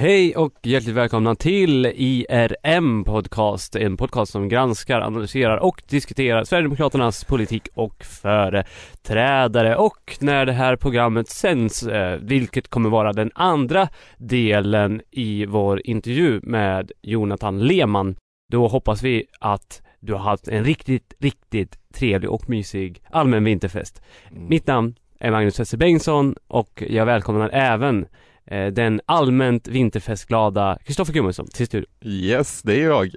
Hej och hjärtligt välkomna till IRM Podcast, en podcast som granskar, analyserar och diskuterar Sverigedemokraternas politik och företrädare. Och när det här programmet sänds, eh, vilket kommer vara den andra delen i vår intervju med Jonathan Lehmann, då hoppas vi att du har haft en riktigt, riktigt trevlig och mysig allmän vinterfest. Mm. Mitt namn är Magnus Hesse Bengtsson och jag välkomnar även den allmänt vinterfestglada Kristoffer Gummesson till studion. Yes, det är jag.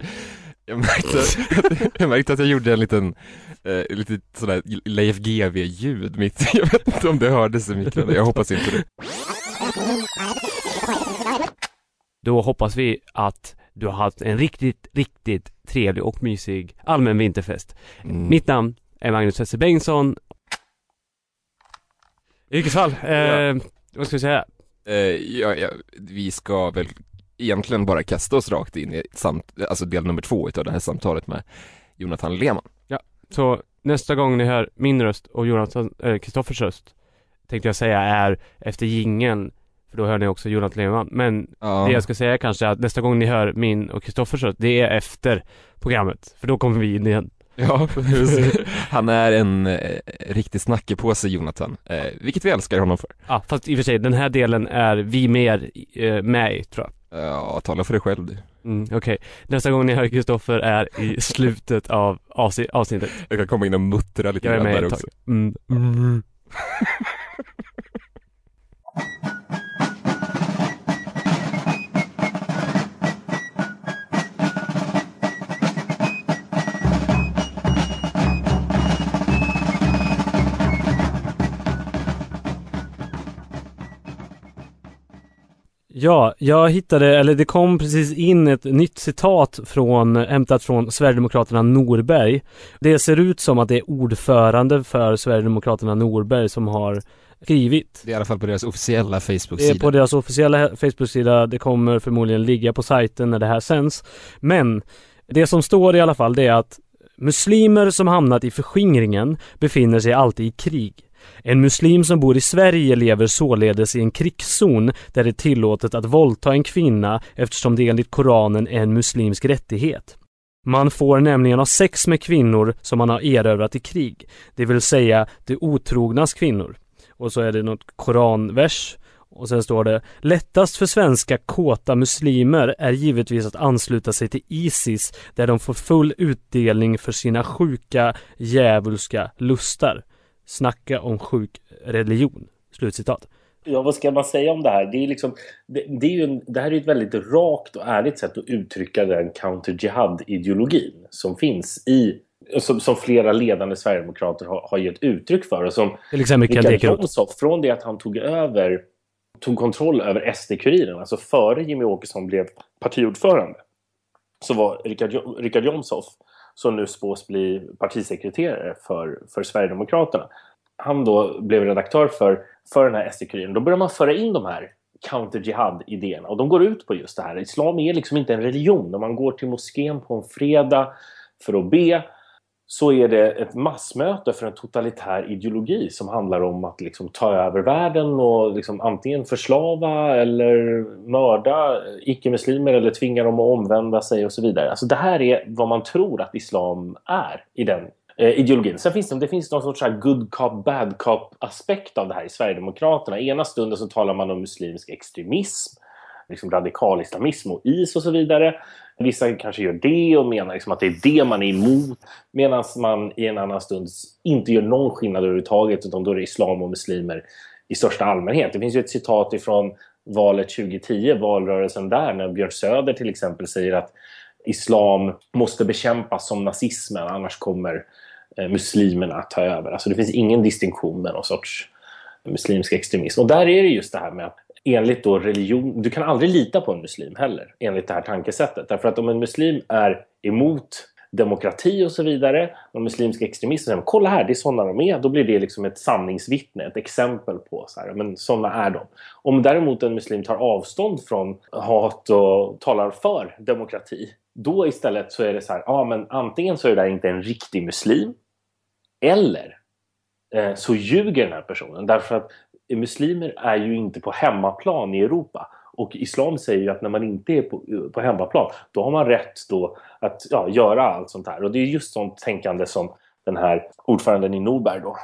Jag märkte, jag märkte att jag gjorde en liten, eh, lite sådär Leif GW-ljud mitt Jag vet inte om det hördes i mikron, jag hoppas inte det. Då hoppas vi att du har haft en riktigt, riktigt trevlig och mysig allmän vinterfest. Mm. Mitt namn är Magnus Hesse Bengtsson. Yrkesfall, eh, Ja. vad ska vi säga? Eh, ja, ja, vi ska väl egentligen bara kasta oss rakt in i samt, alltså del nummer två utav det här samtalet med Jonathan Lehmann. Så nästa gång ni hör min röst och Jonathan, eh, Kristoffers röst tänkte jag säga är efter jingeln för då hör ni också Jonathan Lehmann. Men Ja. det jag ska säga kanske är att nästa gång ni hör min och Kristoffers röst, det är efter programmet. För då kommer vi in igen. Ja, precis. Han är en eh, riktig snackepåse Jonathan, eh, vilket vi älskar honom för. Ja, fast i och för sig, den här delen är vi mer eh, med i, tror jag. Ja, tala för dig själv du. Mm, Okej, nästa gång ni hör Kristoffer är i slutet av avsi- avsnittet. Jag kan komma in och muttra lite Jag är grann med där ett också. tag. Mm. Mm. Ja, jag hittade, eller det kom precis in ett nytt citat från, hämtat från Sverigedemokraterna Norberg. Det ser ut som att det är ordförande för Sverigedemokraterna Norberg som har skrivit. Det är i alla fall på deras officiella Det är Facebook-sida. på deras officiella Facebook-sida, det kommer förmodligen ligga på sajten när det här sänds. Men det som står i alla fall det är att muslimer som hamnat i förskingringen befinner sig alltid i krig. En muslim som bor i Sverige lever således i en krigszon där det är tillåtet att våldta en kvinna eftersom det enligt Koranen är en muslimsk rättighet. Man får nämligen ha sex med kvinnor som man har erövrat i krig, det vill säga de otrognas kvinnor. Och så är det något koranvers och sen står det Lättast för svenska kåta muslimer är givetvis att ansluta sig till Isis där de får full utdelning för sina sjuka djävulska lustar. Snacka om sjuk religion. Slutcitat. Ja, vad ska man säga om det här? Det, är liksom, det, det, är ju en, det här är ett väldigt rakt och ärligt sätt att uttrycka den counter-jihad-ideologin som finns i som, som flera ledande sverigedemokrater har, har gett uttryck för. Och som Till exempel Mikael. Jomshof, från det att han tog över tog kontroll över SD-Kuriren, alltså före Jimmy Åkesson blev partiordförande, så var Richard, Richard Jomshof, som nu spås bli partisekreterare för, för Sverigedemokraterna, han då blev redaktör för, för den här SD-Kuriren. Då börjar man föra in de här counter-jihad-idéerna och de går ut på just det här. Islam är liksom inte en religion. När man går till moskén på en fredag för att be så är det ett massmöte för en totalitär ideologi som handlar om att liksom ta över världen och liksom antingen förslava eller mörda icke-muslimer eller tvinga dem att omvända sig och så vidare. Alltså det här är vad man tror att islam är i den eh, ideologin. Sen finns det, det finns någon sorts good cop, bad cop aspekt av det här i Sverigedemokraterna. Ena stunden så talar man om muslimsk extremism, liksom radikal islamism och is och så vidare. Vissa kanske gör det och menar liksom att det är det man är emot. Medan man i en annan stund inte gör någon skillnad överhuvudtaget utan då är det islam och muslimer i största allmänhet. Det finns ju ett citat ifrån valet 2010, valrörelsen där, när Björn Söder till exempel säger att islam måste bekämpas som nazismen, annars kommer eh, muslimerna att ta över. Alltså det finns ingen distinktion med någon sorts muslimsk extremism. Och där är det just det här med att enligt då religion, du kan aldrig lita på en muslim heller, enligt det här tankesättet. Därför att om en muslim är emot demokrati och så vidare, och muslimska extremister säger kolla här, det är sådana de är, då blir det liksom ett sanningsvittne, ett exempel på så här, men sådana är de. Om däremot en muslim tar avstånd från hat och talar för demokrati, då istället så är det så här, ja men antingen så är det där inte en riktig muslim, eller eh, så ljuger den här personen. Därför att muslimer är ju inte på hemmaplan i Europa. Och islam säger ju att när man inte är på, på hemmaplan, då har man rätt då att ja, göra allt sånt här. Och det är just sånt tänkande som den här ordföranden i Norberg då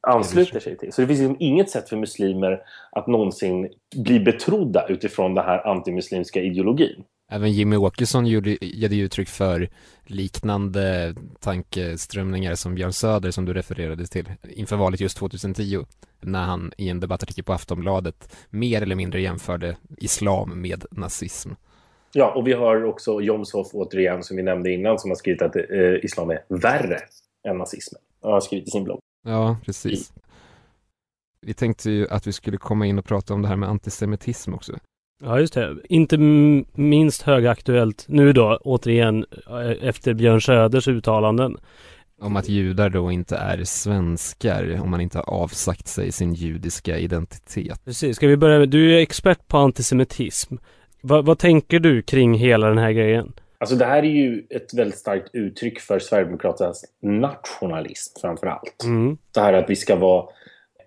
ansluter sig till. Så det finns liksom inget sätt för muslimer att någonsin bli betrodda utifrån den här antimuslimska ideologin. Även Jimmy Åkesson gjorde, gav uttryck för liknande tankeströmningar som Björn Söder som du refererade till inför valet just 2010 när han i en debattartikel på Aftonbladet mer eller mindre jämförde islam med nazism. Ja, och vi har också Jomshof återigen som vi nämnde innan som har skrivit att eh, islam är värre än nazismen. Han har skrivit i sin blogg. Ja, precis. Vi tänkte ju att vi skulle komma in och prata om det här med antisemitism också. Ja, just det. Inte minst högaktuellt nu då, återigen, eh, efter Björn Söders uttalanden. Om att judar då inte är svenskar, om man inte har avsagt sig sin judiska identitet. Precis, ska vi börja med, du är expert på antisemitism. Va, vad tänker du kring hela den här grejen? Alltså det här är ju ett väldigt starkt uttryck för Sverigedemokraternas nationalism framför allt. Mm. Det här att vi ska vara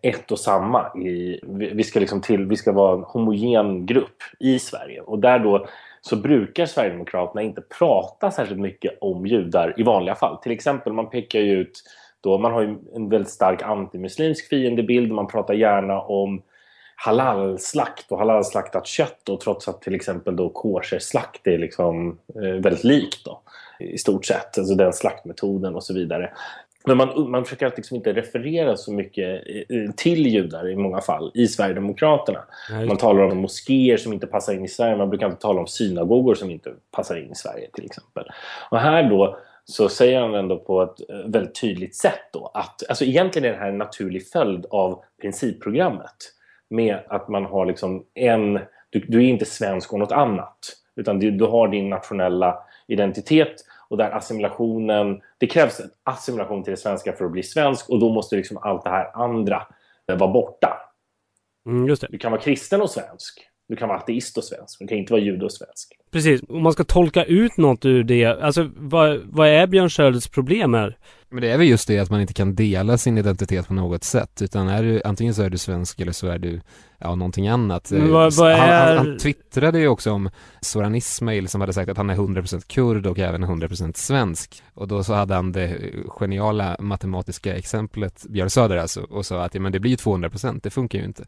ett och samma. I, vi, ska liksom till, vi ska vara en homogen grupp i Sverige. Och där då så brukar Sverigedemokraterna inte prata särskilt mycket om judar i vanliga fall. Till exempel, man pekar ju ut då, man har ju en väldigt stark antimuslimsk fiendebild. Man pratar gärna om halalslakt och halalslaktat kött och trots att till exempel då kosherslakt är liksom eh, väldigt likt då, i stort sett, alltså den slaktmetoden och så vidare. Men man, man försöker liksom inte referera så mycket till judar i många fall i Sverigedemokraterna. Nej. Man talar om moskéer som inte passar in i Sverige. Man brukar inte tala om synagogor som inte passar in i Sverige till exempel. Och här då så säger han ändå på ett eh, väldigt tydligt sätt då att alltså egentligen är det här en naturlig följd av principprogrammet med att man har liksom en... Du, du är inte svensk och något annat utan du, du har din nationella identitet och där assimilationen, det krävs assimilation till det svenska för att bli svensk och då måste liksom allt det här andra vara borta. Mm, du kan vara kristen och svensk. Du kan vara ateist och svensk, men du kan inte vara jude och svensk. Precis, om man ska tolka ut något ur det, alltså vad, vad är Björn Skölds problem här? Men det är väl just det att man inte kan dela sin identitet på något sätt, utan är du, antingen så är du svensk eller så är du, ja, någonting annat. Vad, vad är... han, han, han twittrade ju också om Soran Ismail som hade sagt att han är 100% kurd och även 100% svensk. Och då så hade han det geniala matematiska exemplet, Björn Söder alltså, och sa att ja, men det blir ju 200%, det funkar ju inte.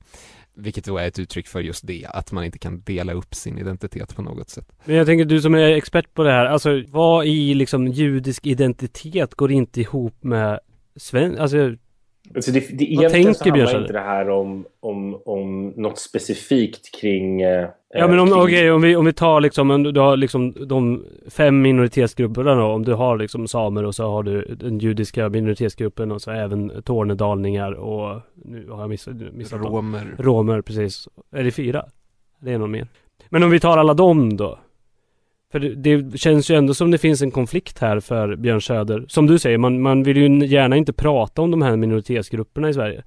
Vilket då är ett uttryck för just det, att man inte kan dela upp sin identitet på något sätt. Men jag tänker, du som är expert på det här, alltså vad i liksom judisk identitet går inte ihop med svensk, alltså Alltså det, det, Vad tänker handlar inte det här om, om, om något specifikt kring... Eh, ja men om, kring... Okay, om, vi, om vi tar liksom, om du har liksom de fem minoritetsgrupperna då, om du har liksom samer och så har du den judiska minoritetsgruppen och så även tornedalningar och nu har jag missat, missat Romer. Dem. Romer, precis. Är det fyra? Det är någon mer. Men om vi tar alla dem då? För det, det, känns ju ändå som det finns en konflikt här för Björn Söder. Som du säger, man, man vill ju gärna inte prata om de här minoritetsgrupperna i Sverige.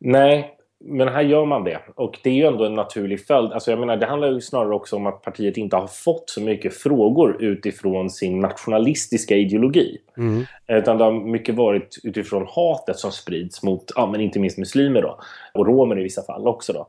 Nej, men här gör man det. Och det är ju ändå en naturlig följd. Alltså jag menar, det handlar ju snarare också om att partiet inte har fått så mycket frågor utifrån sin nationalistiska ideologi. Mm. Utan det har mycket varit utifrån hatet som sprids mot, ja men inte minst muslimer då. Och romer i vissa fall också då.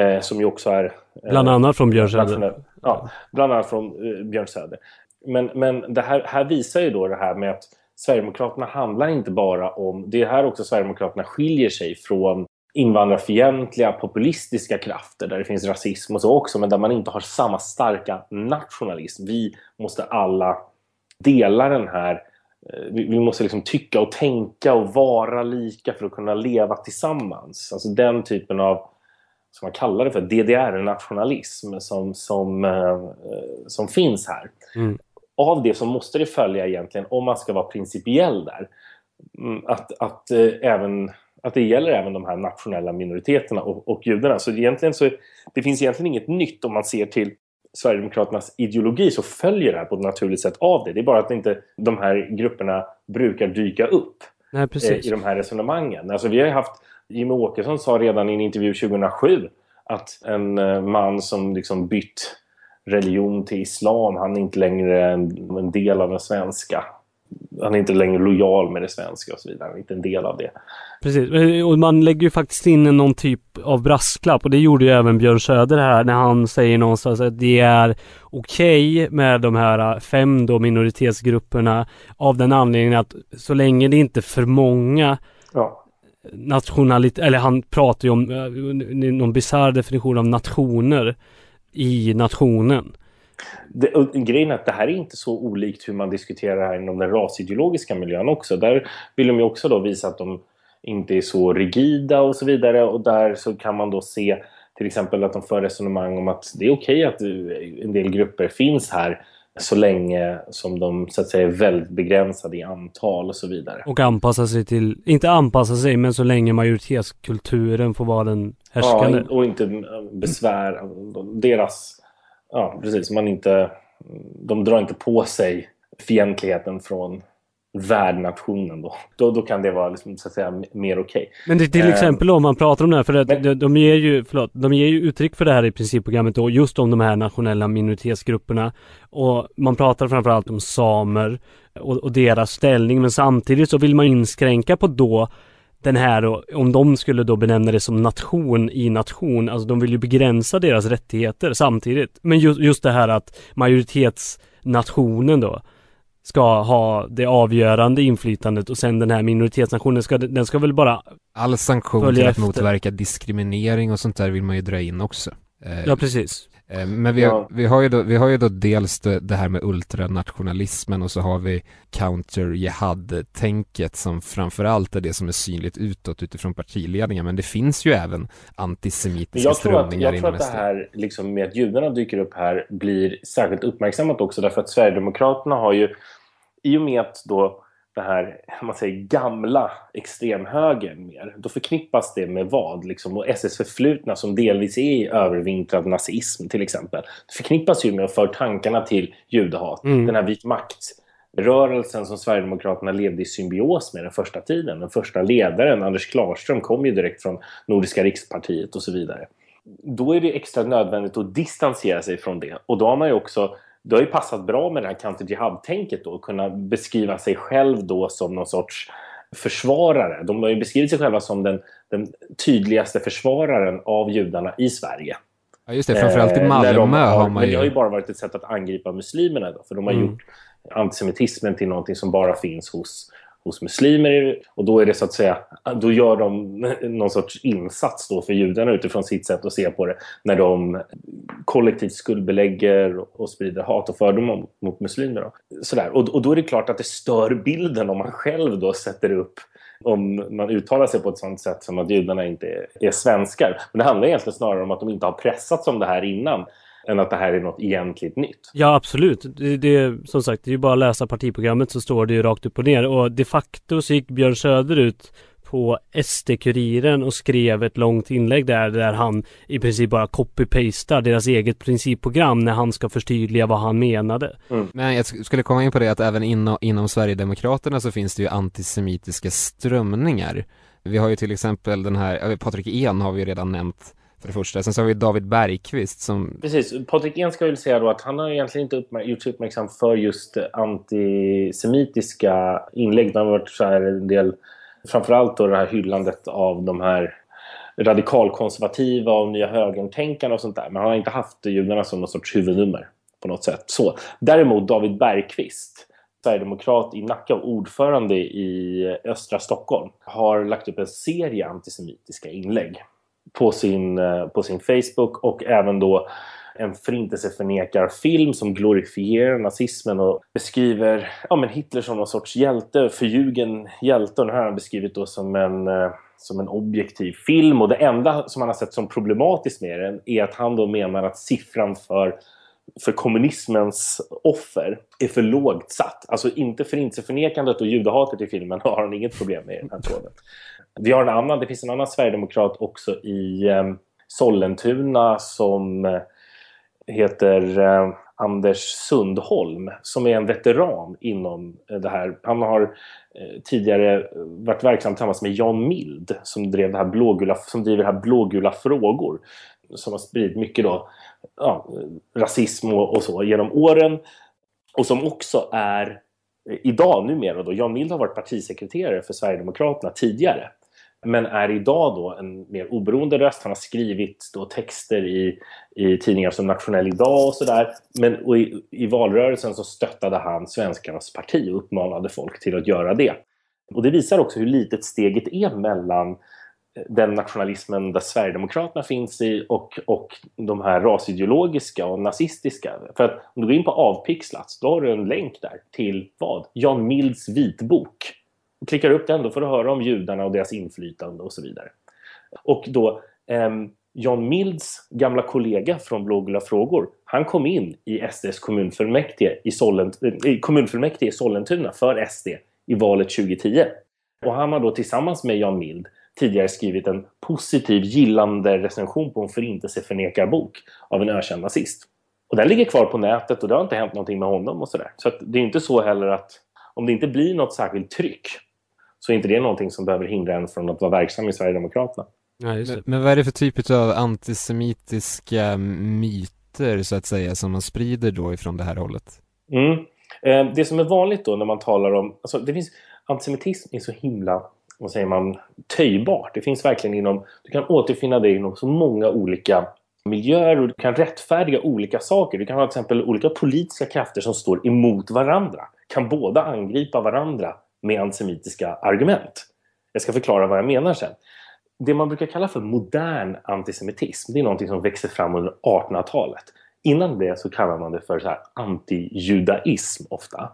Eh, som ju också är... Eh, bland annat från Björn Söder. Ja, bland annat från eh, Björn Söder. Men, men det här, här visar ju då det här med att Sverigedemokraterna handlar inte bara om... Det är här också Sverigedemokraterna skiljer sig från invandrarfientliga populistiska krafter där det finns rasism och så också men där man inte har samma starka nationalism. Vi måste alla dela den här eh, vi måste liksom tycka och tänka och vara lika för att kunna leva tillsammans. Alltså den typen av som man kallar det för, DDR-nationalism som, som, eh, som finns här. Mm. Av det så måste det följa egentligen, om man ska vara principiell där, mm, att, att, eh, även, att det gäller även de här nationella minoriteterna och, och judarna. Så egentligen så det finns egentligen inget nytt om man ser till Sverigedemokraternas ideologi så följer det här på ett naturligt sätt av det. Det är bara att inte de här grupperna brukar dyka upp Nej, eh, i de här resonemangen. Alltså vi har haft Jimmie Åkesson sa redan i en intervju 2007 att en eh, man som liksom bytt religion till islam, han är inte längre en, en del av den svenska han är inte längre lojal med det svenska och så vidare. Han är inte en del av det. Precis, och man lägger ju faktiskt in någon typ av brasklapp och det gjorde ju även Björn Söder här när han säger någonstans att det är okej okay med de här fem då minoritetsgrupperna av den anledningen att så länge det inte är för många ja nationalitet, eller han pratar ju om eh, någon bisarr definition av nationer i nationen. Det, grejen är att det här är inte så olikt hur man diskuterar här inom den rasideologiska miljön också. Där vill de ju också då visa att de inte är så rigida och så vidare och där så kan man då se till exempel att de för resonemang om att det är okej att eh, en del grupper finns här så länge som de så att säga är väldigt begränsade i antal och så vidare. Och anpassa sig till, inte anpassa sig, men så länge majoritetskulturen får vara den härskande. Ja, och inte besvär, deras, ja precis, man inte, de drar inte på sig fientligheten från värdnationen då. då. Då kan det vara liksom, så att säga mer okej. Okay. Men det till uh, exempel om man pratar om det här, för att men, de, de, ger ju, förlåt, de ger ju uttryck för det här i principprogrammet då, just om de här nationella minoritetsgrupperna. Och man pratar framförallt om samer och, och deras ställning, men samtidigt så vill man inskränka på då den här, om de skulle då benämna det som nation i nation, alltså de vill ju begränsa deras rättigheter samtidigt. Men just, just det här att majoritetsnationen då, ska ha det avgörande inflytandet och sen den här minoritetsnationen ska, den ska väl bara All sanktion till att efter. motverka diskriminering och sånt där vill man ju dra in också. Eh, ja, precis. Eh, men vi, ja. vi, har ju då, vi har ju då dels det, det här med ultranationalismen och så har vi counter-jihad-tänket som framförallt är det som är synligt utåt utifrån partiledningen. Men det finns ju även antisemitiska jag strömningar inom Jag tror att det här liksom med att judarna dyker upp här blir särskilt uppmärksammat också därför att Sverigedemokraterna har ju i och med att då det här man säger, gamla extremhögern mer, då förknippas det med vad? Liksom, och SS förflutna som delvis är övervintrad nazism till exempel. Förknippas ju med att föra tankarna till judehat. Mm. Den här vit makt-rörelsen som Sverigedemokraterna levde i symbios med den första tiden. Den första ledaren, Anders Klarström, kom ju direkt från Nordiska rikspartiet och så vidare. Då är det extra nödvändigt att distansera sig från det. Och då har man ju också det har ju passat bra med det här counter-jihad-tänket då, att kunna beskriva sig själv då som någon sorts försvarare. De har ju beskrivit sig själva som den, den tydligaste försvararen av judarna i Sverige. Ja just det, framförallt i eh, Malmö de har, har man ju... Men det har ju bara varit ett sätt att angripa muslimerna då, för de har mm. gjort antisemitismen till någonting som bara finns hos hos muslimer och då är det så att säga, då gör de någon sorts insats då för judarna utifrån sitt sätt att se på det när de kollektivt skuldbelägger och sprider hat och fördomar mot muslimer. Då. Sådär. Och, och då är det klart att det stör bilden om man själv då sätter upp om man uttalar sig på ett sånt sätt som att judarna inte är, är svenskar. Men det handlar egentligen snarare om att de inte har pressats om det här innan än att det här är något egentligt nytt. Ja absolut. Det, det, som sagt, det är ju bara att läsa partiprogrammet så står det ju rakt upp och ner och de facto så gick Björn Söder ut på SD-Kuriren och skrev ett långt inlägg där, där han i princip bara copy-pastar deras eget principprogram när han ska förtydliga vad han menade. Mm. Men jag skulle komma in på det att även inom, inom Sverigedemokraterna så finns det ju antisemitiska strömningar. Vi har ju till exempel den här, Patrik En har vi ju redan nämnt för det första. Sen så har vi David Bergqvist som... Precis, Patrik En ska väl säga då att han har egentligen inte uppmär gjort sig uppmärksam för just antisemitiska inlägg. Det har varit så här en del, framförallt då det här hyllandet av de här radikalkonservativa och nya högertänkarna och sånt där. Men han har inte haft judarna som någon sorts huvudnummer på något sätt. Så. Däremot David Bergqvist Sverigedemokrat i Nacka och ordförande i eh, östra Stockholm har lagt upp en serie antisemitiska inlägg på sin, eh, på sin Facebook och även då en förintelseförnekarfilm som glorifierar nazismen och beskriver ja, men Hitler som någon sorts hjälte, förljugen hjälte. Och den här har han beskrivit då som en, eh, som en objektiv film. Och det enda som han har sett som problematiskt med den är att han då menar att siffran för för kommunismens offer är för lågt satt. Alltså inte förintelseförnekandet och judehatet i filmen har han inget problem med i den här tråden. Vi har en annan, det finns en annan sverigedemokrat också i eh, Sollentuna som eh, heter eh, Anders Sundholm som är en veteran inom eh, det här. Han har eh, tidigare eh, varit verksam tillsammans med Jan Mild som, drev det här blågula, som driver det här blågula frågor som har spridit mycket då, ja, rasism och, och, så genom åren och som också är eh, idag numera då, Jan Mild har varit partisekreterare för Sverigedemokraterna tidigare men är idag då en mer oberoende röst. Han har skrivit då texter i, i tidningar som Nationell Idag och sådär. Men och i, i valrörelsen så stöttade han Svenskarnas parti och uppmanade folk till att göra det. Och det visar också hur litet steget är mellan eh, den nationalismen där Sverigedemokraterna finns i och, och de här rasideologiska och nazistiska. För att om du går in på avpixlat, då har du en länk där till vad? Jan Milds vitbok. Och klickar upp den, då får du höra om judarna och deras inflytande och så vidare. Och då eh, John Milds gamla kollega från Blågula frågor, han kom in i SDs kommunfullmäktige i, Sollent eh, kommunfullmäktige i Sollentuna för SD i valet 2010. Och han har då tillsammans med Jan Mild tidigare skrivit en positiv gillande recension på en förintelseförnekarbok av en ökänd nazist. Och den ligger kvar på nätet och det har inte hänt någonting med honom och sådär. Så, så det är inte så heller att om det inte blir något särskilt tryck så är inte det någonting som behöver hindra en från att vara verksam i Sverigedemokraterna. Ja, men, men vad är det för typ av antisemitiska myter så att säga som man sprider då ifrån det här hållet? Mm. Eh, det som är vanligt då när man talar om, alltså det finns, antisemitism är så himla vad säger man, töjbart. Det finns verkligen inom, du kan återfinna det inom så många olika miljöer och du kan rättfärdiga olika saker. Du kan ha till exempel olika politiska krafter som står emot varandra. Kan båda angripa varandra med antisemitiska argument. Jag ska förklara vad jag menar sen. Det man brukar kalla för modern antisemitism, det är någonting som växer fram under 1800-talet. Innan det så kallar man det för så här antijudaism ofta.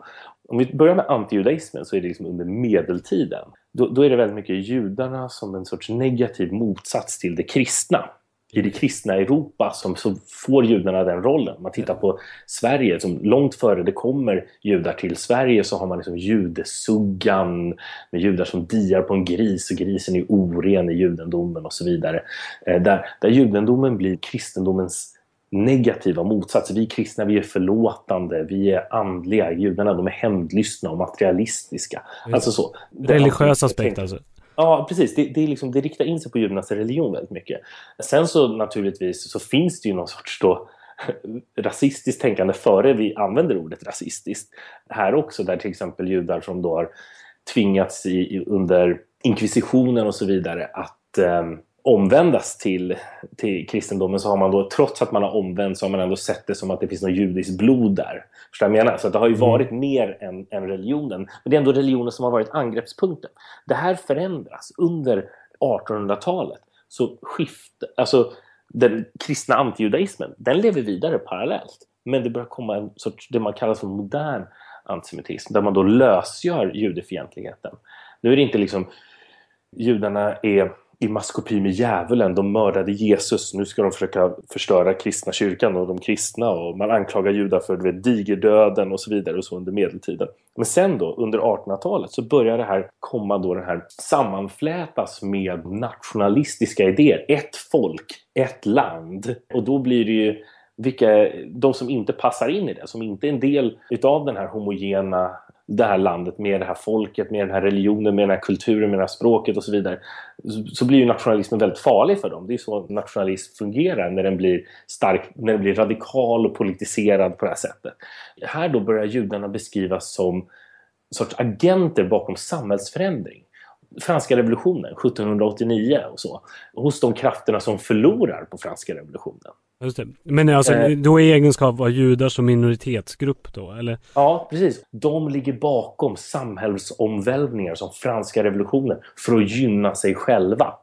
Om vi börjar med antijudaismen så är det liksom under medeltiden. Då, då, är det väldigt mycket judarna som en sorts negativ motsats till det kristna. I det kristna Europa som, så får judarna den rollen. Man tittar på Sverige, som långt före det kommer judar till Sverige så har man liksom judesuggan med judar som diar på en gris och grisen är oren i judendomen och så vidare. Eh, där, där judendomen blir kristendomens negativa motsatser. Vi kristna vi är förlåtande, vi är andliga. Judarna de är hämndlystna och materialistiska. Alltså så. Religiös aspekt alltså? Ja, precis. Det, det, är liksom, det riktar in sig på judarnas religion väldigt mycket. Sen så naturligtvis så finns det ju någon sorts då rasistiskt tänkande före vi använder ordet rasistiskt. Här också, där till exempel judar som då har tvingats i, under inkvisitionen och så vidare att eh, omvändas till, till kristendomen så har man då, trots att man har omvänt så har man ändå sett det som att det finns något judiskt blod där. Förstår jag menar? Så det har ju mm. varit mer än, än religionen. Men det är ändå religionen som har varit angreppspunkten. Det här förändras under 1800-talet. Så skift, alltså den kristna antijudaismen, den lever vidare parallellt. Men det börjar komma en sorts, det man kallar för modern antisemitism, där man då lösgör judefientligheten. Nu är det inte liksom, judarna är i maskopi med djävulen. De mördade Jesus. Nu ska de försöka förstöra kristna kyrkan och de kristna. Och man anklagar judar för vet, digerdöden och så vidare och så under medeltiden. Men sen då, under 1800-talet, så börjar det här komma då det här sammanflätas med nationalistiska idéer. Ett folk, ett land. Och då blir det ju vilka, de som inte passar in i det, som inte är en del utav den här homogena det här landet, med det här folket, med den här religionen, med den här kulturen, med det här språket och så vidare. Så blir ju nationalismen väldigt farlig för dem. Det är så nationalism fungerar när den blir stark, när den blir radikal och politiserad på det här sättet. Här då börjar judarna beskrivas som sorts agenter bakom samhällsförändring franska revolutionen 1789 och så. Hos de krafterna som förlorar på franska revolutionen. Just det. Men alltså, eh, då är egenskap av judar som minoritetsgrupp då, eller? Ja, precis. De ligger bakom samhällsomvälvningar som franska revolutionen för att gynna sig själva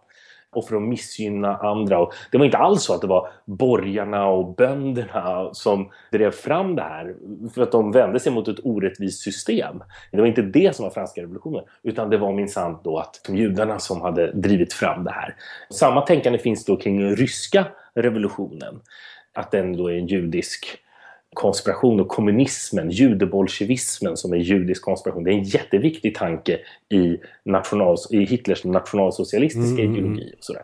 och för att missgynna andra. Och det var inte alls så att det var borgarna och bönderna som drev fram det här för att de vände sig mot ett orättvist system. Det var inte det som var franska revolutionen utan det var minsann då att judarna som hade drivit fram det här. Samma tänkande finns då kring ryska revolutionen. Att den då är en judisk konspiration och kommunismen, judebolsjevismen som är judisk konspiration. Det är en jätteviktig tanke i, national, i Hitlers nationalsocialistiska mm. ideologi. Och sådär.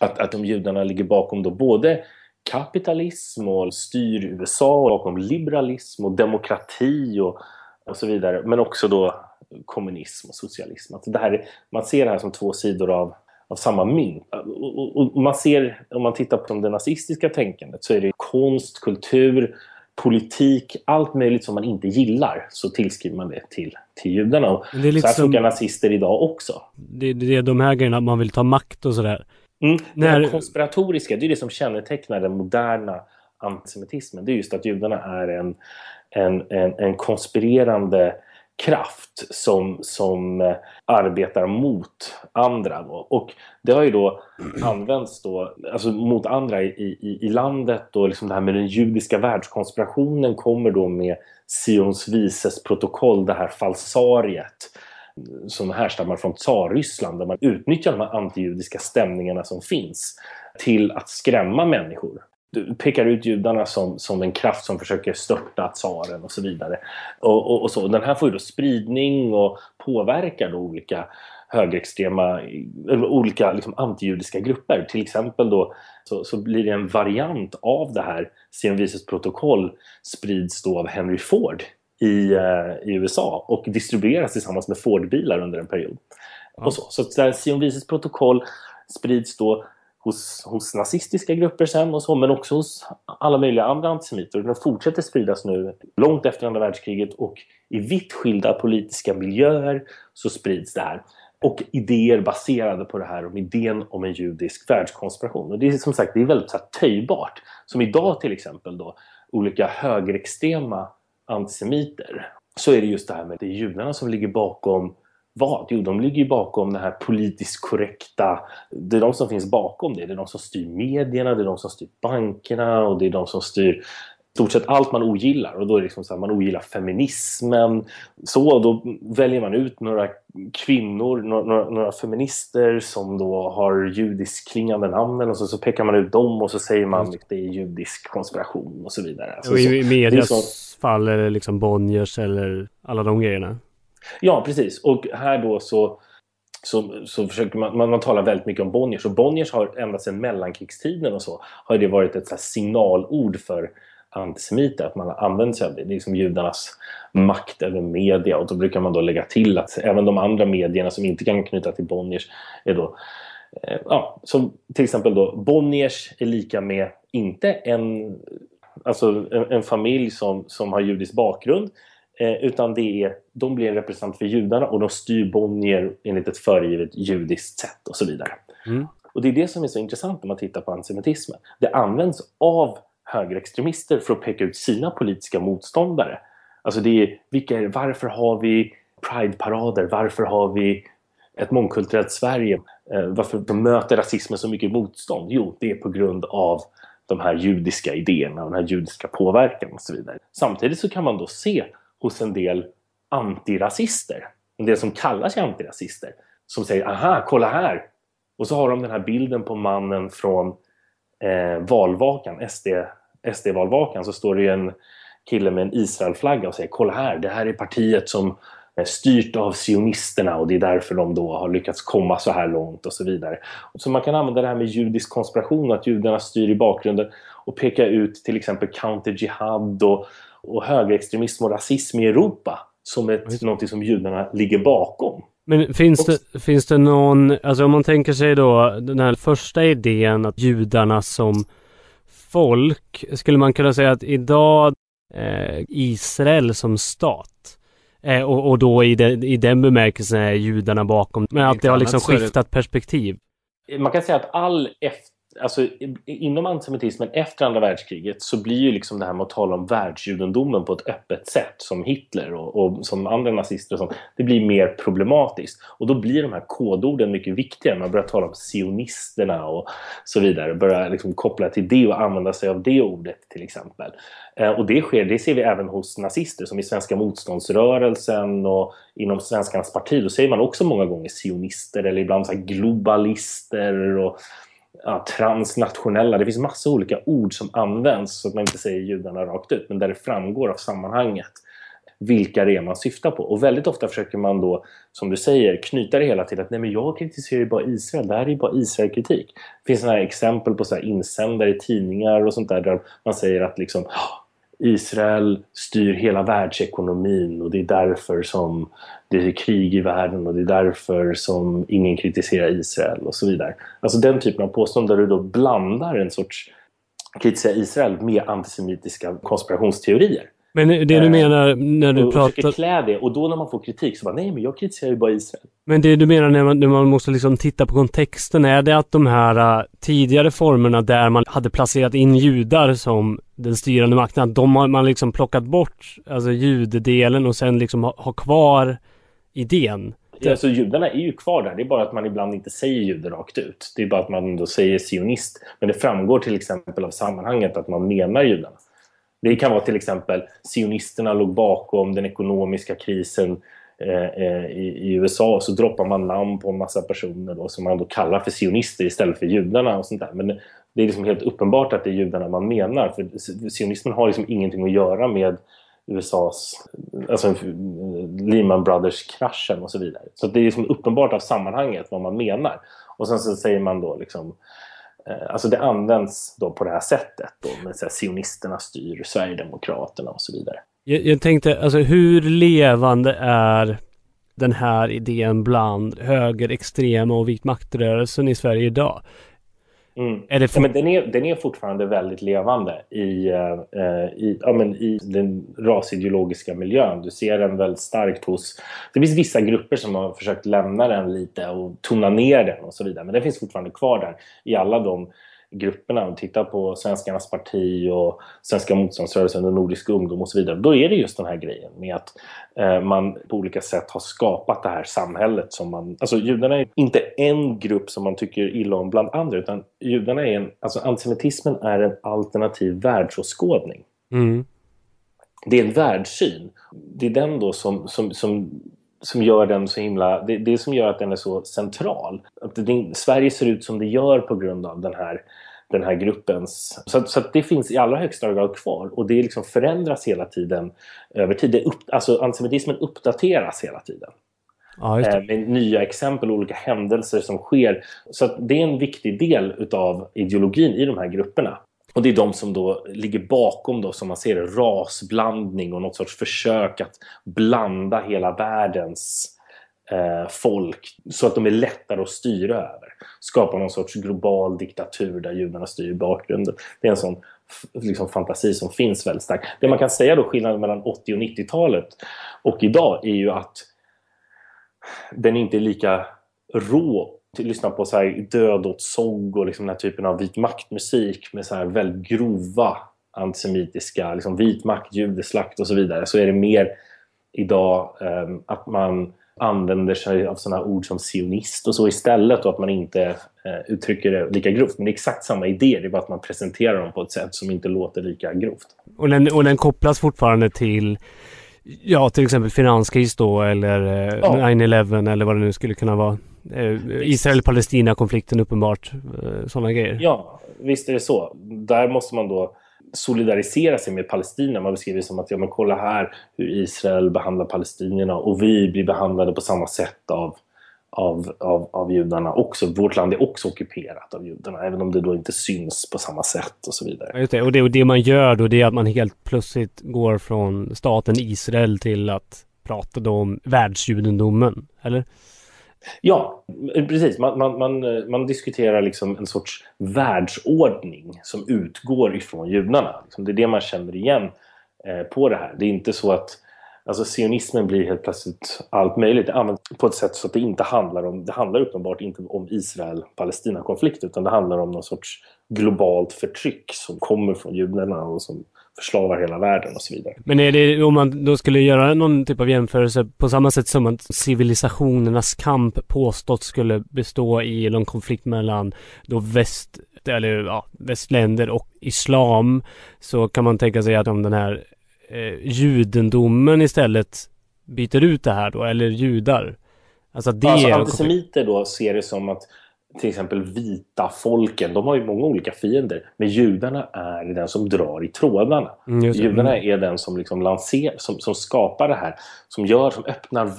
Att, att de judarna ligger bakom då både kapitalism och styr USA, bakom liberalism och demokrati och, och så vidare. Men också då kommunism och socialism. Alltså det här, man ser det här som två sidor av av samma mynt. Och, och, och, man ser, om man tittar på det nazistiska tänkandet så är det konst, kultur, politik, allt möjligt som man inte gillar så tillskriver man det till, till judarna. Och det är lite så här funkar nazister idag också. Det, det är de här grejerna, att man vill ta makt och sådär. Mm. Det När- konspiratoriska, det är det som kännetecknar den moderna antisemitismen. Det är just att judarna är en, en, en, en konspirerande kraft som, som eh, arbetar mot andra. Då. Och det har ju då använts då, alltså mot andra i, i, i landet och liksom det här med den judiska världskonspirationen kommer då med Sions vises protokoll, det här falsariet som härstammar från Tsarryssland där man utnyttjar de här antijudiska stämningarna som finns till att skrämma människor. Pekar ut judarna som, som en kraft som försöker störta tsaren och så vidare. Och, och, och så. Den här får ju då spridning och påverkar då olika högerextrema, olika liksom antijudiska grupper. Till exempel då så, så blir det en variant av det här Sion vises protokoll sprids då av Henry Ford i, eh, i USA och distribueras tillsammans med Ford-bilar under en period. Och så så att det här Sion vises protokoll sprids då hos, hos nazistiska grupper sen och så, men också hos alla möjliga andra antisemiter. Och den fortsätter spridas nu långt efter andra världskriget och i vitt skilda politiska miljöer så sprids det här. Och idéer baserade på det här om idén om en judisk världskonspiration. Och det är som sagt det är väldigt så här, töjbart. Som idag till exempel då olika högerextrema antisemiter så är det just det här med att det är judarna som ligger bakom vad? Jo, de ligger ju bakom det här politiskt korrekta. Det är de som finns bakom det. Det är de som styr medierna, det är de som styr bankerna och det är de som styr stort sett allt man ogillar. Och då är det liksom så här, man ogillar feminismen. Så då väljer man ut några kvinnor, några, några feminister som då har judisk klingande namn och så, så pekar man ut dem och så säger man att det är judisk konspiration och så vidare. Alltså, Och så- i, i medias så- fall är det liksom Bonniers eller alla de grejerna. Ja, precis. Och här då så, så, så försöker man, man, man talar väldigt mycket om Bonniers. Och Bonniers har ända sedan mellankrigstiden och så har det varit ett så här signalord för antisemiter, att man har använt sig av det. Det är liksom judarnas makt över media och då brukar man då lägga till att även de andra medierna som inte kan knyta till Bonniers är då eh, Ja, som till exempel då Bonniers är lika med inte en, alltså en, en familj som, som har judisk bakgrund Eh, utan det är, de blir en representant för judarna och de styr Bonnier enligt ett föregivet judiskt sätt och så vidare. Mm. Och det är det som är så intressant när man tittar på antisemitismen. Det används av högerextremister för att peka ut sina politiska motståndare. Alltså det är, vilka varför har vi Pride-parader? Varför har vi ett mångkulturellt Sverige? Eh, varför de möter rasismen så mycket motstånd? Jo, det är på grund av de här judiska idéerna och den här judiska påverkan och så vidare. Samtidigt så kan man då se hos en del antirasister, en del som kallar sig antirasister, som säger aha, kolla här! Och så har de den här bilden på mannen från eh, valvakan, SD, SD-valvakan, så står det ju en kille med en Israelflagga och säger kolla här, det här är partiet som är styrt av sionisterna och det är därför de då har lyckats komma så här långt och så vidare. Så man kan använda det här med judisk konspiration, att judarna styr i bakgrunden och peka ut till exempel counter-jihad och, och högerextremism och rasism i Europa som ett, någonting som judarna ligger bakom. Men finns det, finns det någon, alltså om man tänker sig då den här första idén att judarna som folk, skulle man kunna säga att idag eh, Israel som stat eh, och, och då i, den i den bemärkelsen är judarna bakom, men att det har liksom skiftat perspektiv. Man kan säga att all efter, alltså, inom antisemitismen efter andra världskriget så blir ju liksom det här med att tala om världsjudendomen på ett öppet sätt som Hitler och, och som andra nazister och sånt, det blir mer problematiskt. Och då blir de här kodorden mycket viktigare. Man börjar tala om sionisterna och så vidare. Börjar liksom koppla till det och använda sig av det ordet till exempel. Eh, och det sker, det ser vi även hos nazister som i Svenska motståndsrörelsen och inom Svenskarnas parti. Då säger man också många gånger sionister eller ibland så här globalister och ja, transnationella. Det finns massa olika ord som används så att man inte säger judarna rakt ut men där det framgår av sammanhanget vilka det är man syftar på. Och väldigt ofta försöker man då, som du säger, knyta det hela till att nej men jag kritiserar ju bara Israel, det här är ju bara Israelkritik. Det finns sådana här exempel på så här insändare i tidningar och sånt där där man säger att liksom ah, Israel styr hela världsekonomin och det är därför som det är krig i världen och det är därför som ingen kritiserar Israel och så vidare. Alltså den typen av påståenden där du då blandar en sorts kritisera Israel med antisemitiska konspirationsteorier. Men det du Eh, menar när du och pratar... klä det. Och då när man får kritik så bara, nej men jag kritiserar ju bara Israel. Men det du menar när man, när man måste liksom titta på kontexten, är det att de här uh, tidigare formerna där man hade placerat in judar som den styrande makten, att de har man liksom plockat bort, alltså judedelen och sen liksom ha, ha kvar idén? Det- Alltså judarna är ju kvar där. Det är bara att man ibland inte säger jude rakt ut. Det är bara att man då säger sionist. Men det framgår till exempel av sammanhanget att man menar judarna. Det kan vara till exempel sionisterna låg bakom den ekonomiska krisen eh, eh, i, i USA. Så droppar man namn på en massa personer då, som man då kallar för sionister istället för judarna. och sånt där. Men det är liksom helt uppenbart att det är judarna man menar. För sionismen har liksom ingenting att göra med USAs, alltså eh, Lehman Brothers-kraschen och så vidare. Så det är liksom uppenbart av sammanhanget vad man menar. Och sen så säger man då liksom eh, Alltså det används då på det här sättet då med så här, sionisterna styr Sverigedemokraterna och så vidare. Jag, jag tänkte, alltså hur levande är den här idén bland högerextrema och vitmaktrörelsen i Sverige idag? Mm. Är det Ja, men den, är, den är fortfarande väldigt levande i, eh, eh, i, ja, men i den rasideologiska miljön. Du ser den väldigt starkt hos... Det finns vissa grupper som har försökt lämna den lite och tona ner den och så vidare. Men den finns fortfarande kvar där i alla de grupperna. Om tittar på Svenskarnas parti och Svenska motståndsrörelsen och Nordisk ungdom och så vidare. Då är det just den här grejen med att eh, man på olika sätt har skapat det här samhället som man... Alltså judarna är inte en grupp som man tycker illa om bland andra utan judarna är en... Alltså antisemitismen är en alternativ världsåskådning. Mm. Det är en världssyn. Det är den då som, som, som, som gör den så himla... Det, det som gör att den är så central. Att det, Sverige ser ut som det gör på grund av den här den här gruppens... Så, så det finns i allra högsta grad kvar och det liksom förändras hela tiden över tid. Det upp, alltså antisemitismen uppdateras hela tiden. Ja, just det. Eh, med nya exempel och olika händelser som sker. Så det är en viktig del utav ideologin i de här grupperna. Och det är de som då ligger bakom då, som man ser det, rasblandning och något sorts försök att blanda hela världens eh, folk så att de är lättare att styra över. Skapa någon sorts global diktatur där judarna styr bakgrunden. Det är en sån liksom, fantasi som finns väldigt starkt. Det man kan säga då, skillnaden mellan 80 och 90-talet och idag är ju att den inte är lika rå. Lyssna på så här dödåtsång och liksom den här typen av vit maktmusik med så här väldigt grova antisemitiska, liksom vit makt, judeslakt och så vidare. Så är det mer idag eh, att man använder sig av sådana ord som sionist och så istället och att man inte eh, uttrycker det lika grovt. Men det är exakt samma idé, det är bara att man presenterar dem på ett sätt som inte låter lika grovt. Och den, och den kopplas fortfarande till Ja, till exempel finanskris då eller eh, Ja. 9-11 eller vad det nu skulle kunna vara. Eh, Israel-Palestina-konflikten uppenbart. Eh, sådana grejer. Ja, visst är det så. Där måste man då solidarisera sig med Palestina. Man beskriver det som att ja, men kolla här hur Israel behandlar palestinierna och vi blir behandlade på samma sätt av, av, av, av judarna också. Vårt land är också ockuperat av judarna, även om det då inte syns på samma sätt och så vidare. Ja, Just det. Och, det, och det man gör då det är att man helt plötsligt går från staten Israel till att prata om världsjudendomen. Eller? Ja, precis. Man, man, man, eh, man diskuterar liksom en sorts världsordning som utgår ifrån judarna. Liksom, det är det man känner igen eh, på det här. Det är inte så att alltså, sionismen blir helt plötsligt allt möjligt. Det används på ett sätt så att det inte handlar om, det handlar uppenbart inte om Israel-Palestina-konflikt utan det handlar om någon sorts globalt förtryck som kommer från judarna och som förslavar hela världen och så vidare. Men är det, om man då skulle göra någon typ av jämförelse på samma sätt som att civilisationernas kamp påstått skulle bestå i någon konflikt mellan då väst, eller ja, västländer och islam så kan man tänka sig att om den här eh, judendomen istället byter ut det här då, eller judar. Alltså det Alltså, antisemiter då ser det som att till exempel vita folken, de har ju många olika fiender. Men judarna är den som drar i trådarna. Mm. Judarna Mm. är den som liksom lanserar, som, som skapar det här. Som gör, som öppnar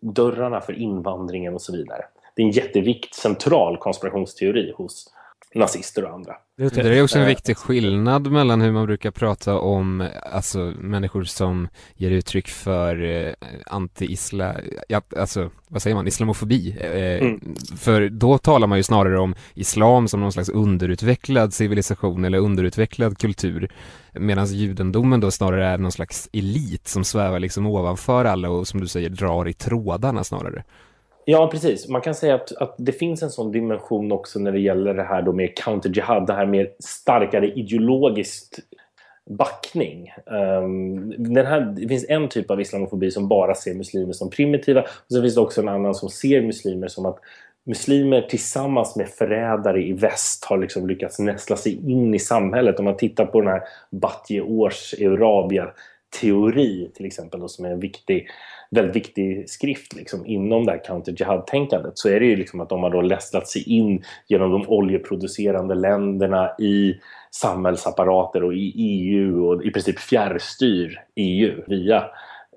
dörrarna för invandringen och så vidare. Det är en jättevikt, central konspirationsteori hos nazister och andra. Det är också en viktig skillnad mellan hur man brukar prata om, alltså människor som ger uttryck för eh, anti-isla, ja, alltså vad säger man, islamofobi. Eh, mm. För då talar man ju snarare om islam som någon slags underutvecklad civilisation eller underutvecklad kultur. Medan judendomen då snarare är någon slags elit som svävar liksom ovanför alla och som du säger drar i trådarna snarare. Ja, precis. Man kan säga att, att det finns en sån dimension också när det gäller det här då med counter-jihad, det här med starkare ideologiskt backning. Um, den här, det finns en typ av islamofobi som bara ser muslimer som primitiva och så finns det också en annan som ser muslimer som att muslimer tillsammans med förrädare i väst har liksom lyckats nästla sig in i samhället. Om man tittar på den här Batje Års Eurabia-teori till exempel då, som är en viktig väldigt viktig skrift liksom, inom det här counter-jihad-tänkandet så är det ju liksom att de har då läslat sig in genom de oljeproducerande länderna i samhällsapparater och i EU och i princip fjärrstyr EU via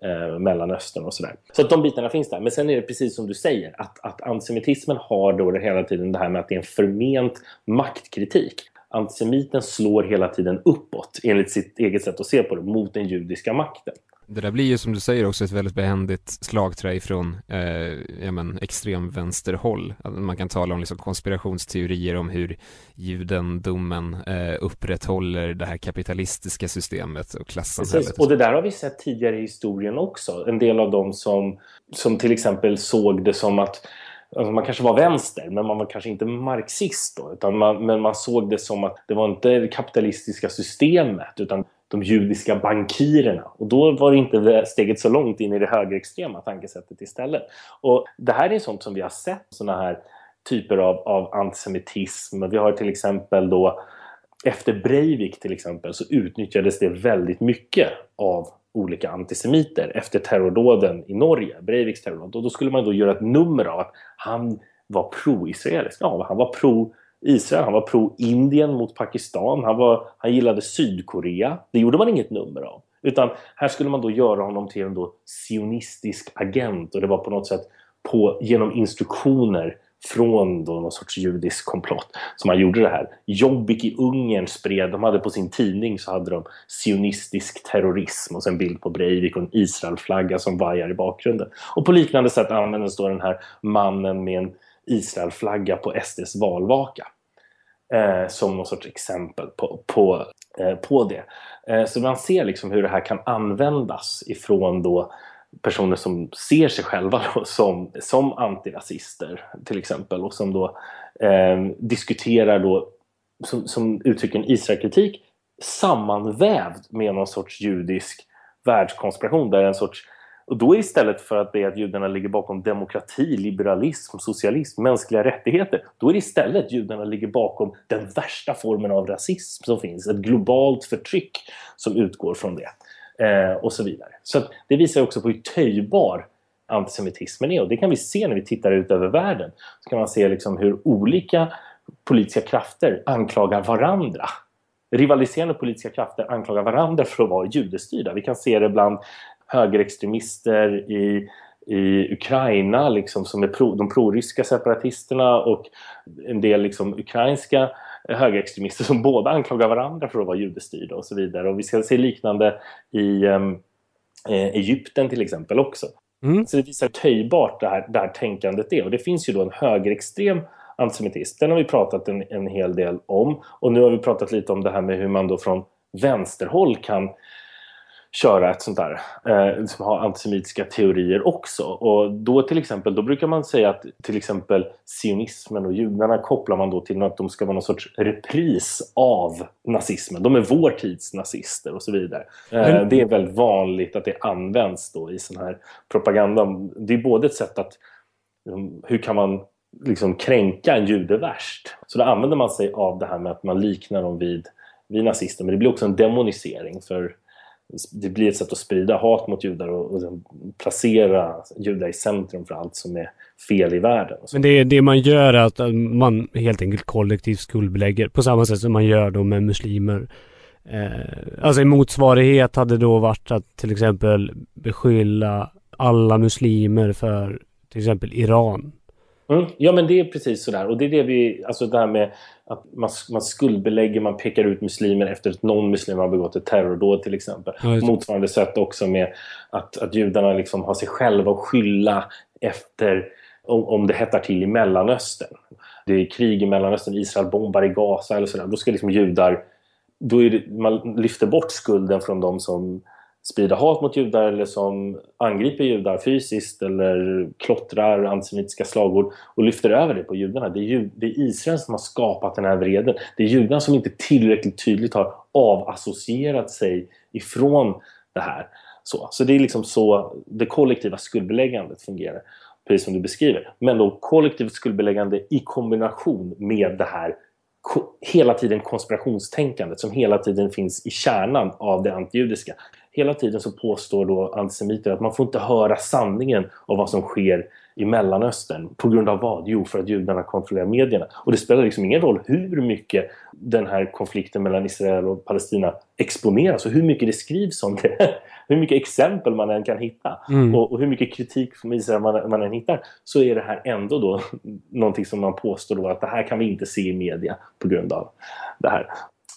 eh, Mellanöstern och sådär. Så att de bitarna finns där. Men sen är det precis som du säger att, att antisemitismen har då hela tiden det här med att det är en förment maktkritik antisemiten slår hela tiden uppåt enligt sitt eget sätt att se på det mot den judiska makten. Det där blir ju som du säger också ett väldigt behändigt slagträ ifrån eh, ja, men, extremvänsterhåll. Man kan tala om liksom konspirationsteorier om hur judendomen eh, upprätthåller det här kapitalistiska systemet och klassamhället. Precis. Och det där har vi sett tidigare i historien också. En del av dem som, som till exempel såg det som att Alltså man kanske var vänster, men man var kanske inte marxist då. Utan man, men man såg det som att det var inte det kapitalistiska systemet utan de judiska bankirerna. Och då var det inte steget så långt in i det högerextrema tankesättet istället. Och det här är sånt som vi har sett, såna här typer av, av antisemitism. Vi har till exempel då efter Breivik till exempel så utnyttjades det väldigt mycket av olika antisemiter efter terrordåden i Norge, Breiviks terrordåd. Och då skulle man då göra ett nummer av att han var pro-israelisk. Ja, han var pro Israel, han var pro-Indien mot Pakistan, han, var, han gillade Sydkorea. Det gjorde man inget nummer av. Utan här skulle man då göra honom till en då sionistisk agent och det var på något sätt på, genom instruktioner från då någon sorts judisk komplott som man gjorde det här. Jobbik i Ungern spred, de hade på sin tidning så hade de sionistisk terrorism och sen bild på Breivik och en Israelflagga som vajar i bakgrunden. Och på liknande sätt användes då den här mannen med en Israelflagga på SDs valvaka eh, som någon sorts exempel på, på, eh, på det. Eh, så man ser liksom hur det här kan användas ifrån då personer som ser sig själva som, som antirasister till exempel och som då eh, diskuterar då som, som uttrycker en Israelkritik sammanvävd med någon sorts judisk världskonspiration där en sorts och då istället för att det är att judarna ligger bakom demokrati, liberalism, socialism, mänskliga rättigheter, då är det istället judarna ligger bakom den värsta formen av rasism som finns, ett globalt förtryck som utgår från det. Eh, och så vidare. Så det visar också på hur töjbar antisemitismen är och det kan vi se när vi tittar ut över världen. Så kan man se liksom hur olika politiska krafter anklagar varandra. Rivaliserande politiska krafter anklagar varandra för att vara judestyrda. Vi kan se det bland högerextremister i, i Ukraina liksom, som är pro, de proryska separatisterna och en del liksom, ukrainska högerextremister som båda anklagar varandra för att vara judestyrda och så vidare. Och vi ska se liknande i um, Egypten till exempel också. Mm. Så det visar töjbart det här, det här tänkandet är. Och det finns ju då en högerextrem antisemitism. Den har vi pratat en, en hel del om. Och nu har vi pratat lite om det här med hur man då från vänsterhåll kan köra ett sånt där, eh, som har antisemitiska teorier också. Och då till exempel, då brukar man säga att till exempel sionismen och judarna kopplar man då till att de ska vara någon sorts repris av nazismen. De är vår tids nazister och så vidare. Eh, det är väldigt vanligt att det används då i sån här propaganda. Det är både ett sätt att, liksom, hur kan man liksom kränka en jude värst? Så då använder man sig av det här med att man liknar dem vid, vid nazister. Men det blir också en demonisering för det blir ett sätt att sprida hat mot judar och, och liksom placera judar i centrum för allt som är fel i världen. Men det, det man gör är att eh, man helt enkelt kollektivt skuldbelägger på samma sätt som man gör då med muslimer. Eh, alltså en motsvarighet hade då varit att till exempel beskylla alla muslimer för till exempel Iran. Mm. Ja, men det är precis sådär. Och det är det vi, alltså det här med att man, man skuldbelägger, man pekar ut muslimer efter att någon muslim har begått ett terrordåd till exempel. Ja, Motsvarande sätt också med att, att judarna liksom har sig själva att skylla efter om, om det hettar till i Mellanöstern. Det är krig i Mellanöstern, Israel bombar i Gaza eller sådär. Då ska liksom judar... Då är det, man lyfter bort skulden från de som sprider hat mot judar eller som angriper judar fysiskt eller klottrar antisemitiska slagord och lyfter över det på judarna. Det är, ju, det är Israel som har skapat den här vreden. Det är judarna som inte tillräckligt tydligt har avassocierat sig ifrån det här. Så, så det är liksom så det kollektiva skuldbeläggandet fungerar, precis som du beskriver. Men då kollektivt skuldbeläggande i kombination med det här hela tiden konspirationstänkandet som hela tiden finns i kärnan av det antijudiska hela tiden så påstår då antisemiter att man får inte höra sanningen av vad som sker i Mellanöstern. På grund av vad? Jo, för att judarna kontrollerar medierna. Och det spelar liksom ingen roll hur mycket den här konflikten mellan Israel och Palestina exponeras och hur mycket det skrivs om det. hur mycket exempel man än kan hitta mm. och, och, hur mycket kritik från Israel man, man än hittar så är det här ändå då någonting som man påstår då att det här kan vi inte se i media på grund av det här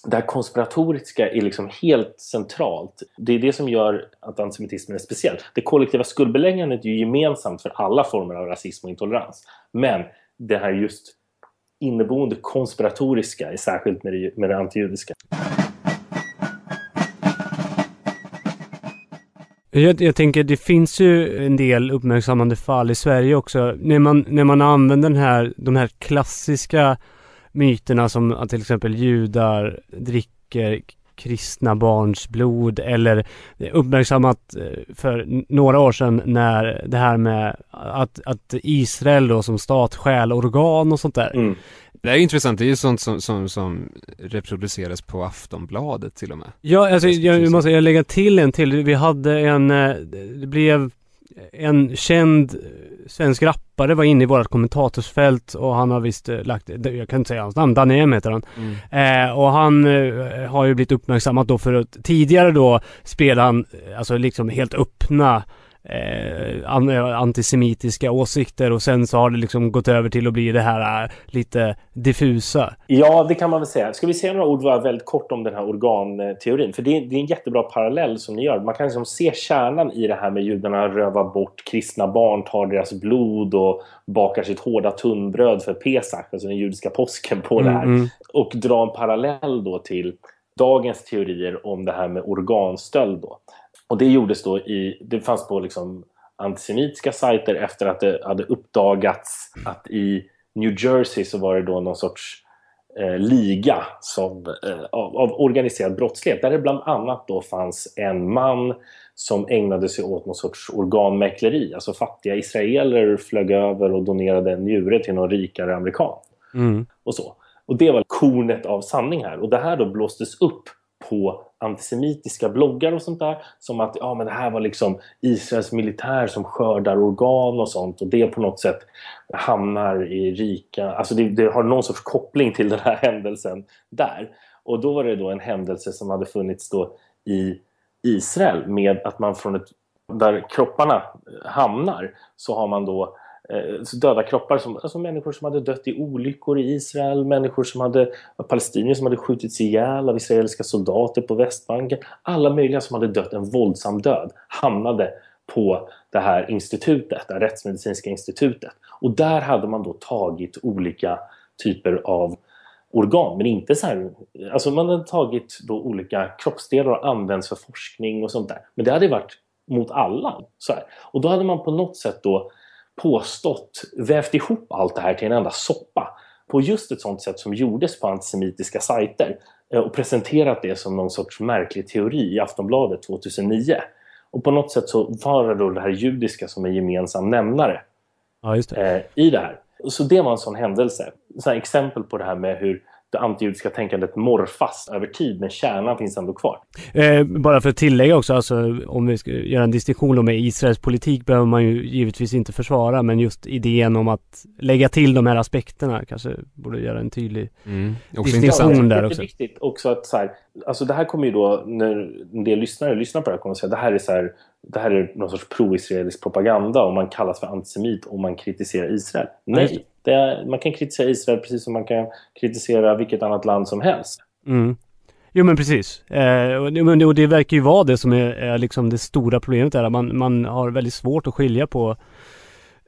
det här konspiratoriska är liksom helt centralt. Det är det som gör att antisemitismen är speciell. Det kollektiva skuldbeläggandet är ju gemensamt för alla former av rasism och intolerans. Men det här just inneboende konspiratoriska är särskilt med det, med det antijudiska. Jag, jag, tänker det finns ju en del uppmärksammande fall i Sverige också. När man, när man använder den här, de här klassiska myterna som att till exempel judar dricker kristna barns blod eller uppmärksammat eh, för några år sedan när det här med att, att Israel då som stat stjäl organ och sånt där. Mm. Det är intressant, det är ju sånt som, som, som reproduceras på Aftonbladet till och med. Ja, alltså jag måste jag lägga till en till. Vi hade en, eh, det blev en känd svensk rappare var inne i vårt kommentatorsfält och han har visst eh, lagt, jag kan inte säga hans namn, Danem heter han. Mm. Eh, och han eh, har ju blivit uppmärksammad då för att tidigare då spelade han eh, alltså liksom helt öppna eh, antisemitiska åsikter och sen så har det liksom gått över till att bli det här äh, lite diffusa. Ja, det kan man väl säga. Ska vi säga några ord väldigt kort om den här organteorin? För det är, det är en jättebra parallell som ni gör. Man kan liksom se kärnan i det här med judarna röva bort kristna barn, tar deras blod och bakar sitt hårda tunnbröd för Pesach, alltså den judiska påsken på det här. Mm, mm. Och dra en parallell då till dagens teorier om det här med organstöld. Då. Och det gjordes då i, det fanns på liksom antisemitiska sajter efter att det hade uppdagats att i New Jersey så var det då någon sorts eh, liga som, eh, av, av, organiserad brottslighet där det bland annat då fanns en man som ägnade sig åt någon sorts organmäkleri. Alltså fattiga israeler flög över och donerade en njure till någon rikare amerikan. Mm. Och så. Och det var kornet av sanning här. Och det här då blåstes upp på antisemitiska bloggar och sånt där. Som att ja, men det här var liksom Israels militär som skördar organ och sånt och det på något sätt hamnar i rika... Alltså det, det har någon sorts koppling till den här händelsen där. Och då var det då en händelse som hade funnits då i Israel med att man från ett... Där kropparna hamnar så har man då Eh, Eh, döda kroppar, som, alltså människor som hade dött i olyckor i Israel, människor som hade, palestinier som hade skjutits ihjäl av israeliska soldater på Västbanken. Alla möjliga som hade dött en våldsam död hamnade på det här institutet, det här rättsmedicinska institutet. Och där hade man då tagit olika typer av organ, men inte så här, alltså man hade tagit då olika kroppsdelar och använts för forskning och sånt där. Men det hade varit mot alla. Så här. Och då hade man på något sätt då påstått, vävt ihop allt det här till en enda soppa på just ett sånt sätt som gjordes på antisemitiska sajter eh, och presenterat det som någon sorts märklig teori i Aftonbladet 2009. Och på något sätt så var det då det här judiska som en gemensam nämnare ja, det. Eh, i det här. Så det var en sån händelse. Så exempel på det här med hur det antijudiska tänkandet morfas över tid, men kärnan finns ändå kvar. Eh, bara för att tillägga också, alltså om vi ska göra en distinktion med Israels politik behöver man ju givetvis inte försvara, men just idén om att lägga till de här aspekterna kanske borde göra en tydlig mm. distinktion där också. Det är viktigt också att så här, alltså det här kommer ju då, när en del lyssnare lyssnar på det här kommer att säga det här är så här, det här är någon sorts pro-israelisk propaganda och man kallas för antisemit och man kritiserar Israel. Nej, är, man kan kritisera Israel precis som man kan kritisera vilket annat land som helst. Mm. Jo men precis. Eh, och, det verkar ju vara det som är, är liksom det stora problemet där. Man, man har väldigt svårt att skilja på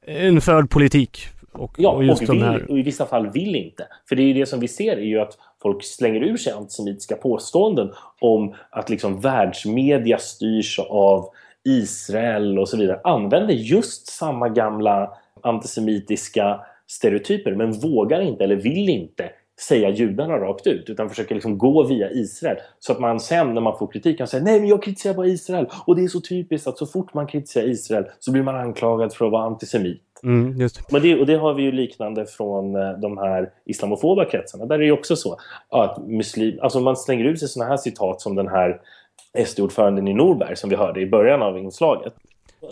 en förd politik och, ja, och, just och, vill, här... och i vissa fall vill inte. För det är ju det som vi ser är ju att folk slänger ur sig antisemitiska påståenden om att liksom världsmedia styrs av Israel och så vidare. Använder just samma gamla antisemitiska stereotyper men vågar inte eller vill inte säga judarna rakt ut utan försöker liksom gå via Israel. Så att man sen när man får kritik kan säga nej men jag kritiserar bara Israel. Och det är så typiskt att så fort man kritiserar Israel så blir man anklagad för att vara antisemit. Mm, just. Men det, och det har vi ju liknande från eh, de här islamofoba kretsarna. Där är det också så att muslim, alltså man slänger ut sig sådana här citat som den här SD-ordföranden i Norberg som vi hörde i början av inslaget.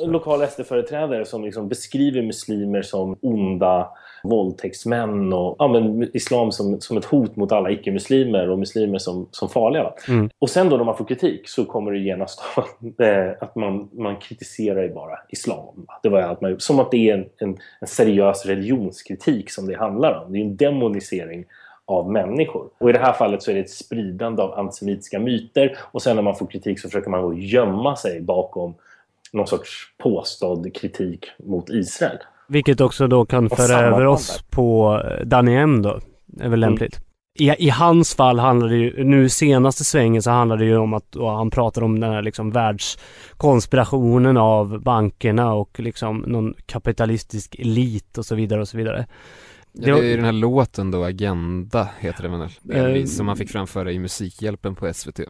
Lokala SD-företrädare som liksom beskriver muslimer som onda våldtäktsmän och ja, men islam som, som ett hot mot alla icke-muslimer och muslimer som, som farliga. Mm. Och sen då när man får kritik så kommer det genast eh, att man, man kritiserar ju bara islam. Det var allt man, som att det är en, en, en seriös religionskritik som det handlar om. Det är en demonisering av människor. Och i det här fallet så är det ett spridande av antisemitiska myter och sen när man får kritik så försöker man gå gömma sig bakom någon sorts påstådd kritik mot Israel. Vilket också då kan föra över oss på eh, Danny M då. är väl mm. lämpligt. Mm. I, I, hans fall handlar det ju, nu senaste svängen så handlar det ju om att han pratar om den här liksom världskonspirationen av bankerna och liksom någon kapitalistisk elit och så vidare och så vidare. Ja, det är ju den här låten då, Agenda heter den väl? Eh, som man fick framföra i Musikhjälpen på SVT.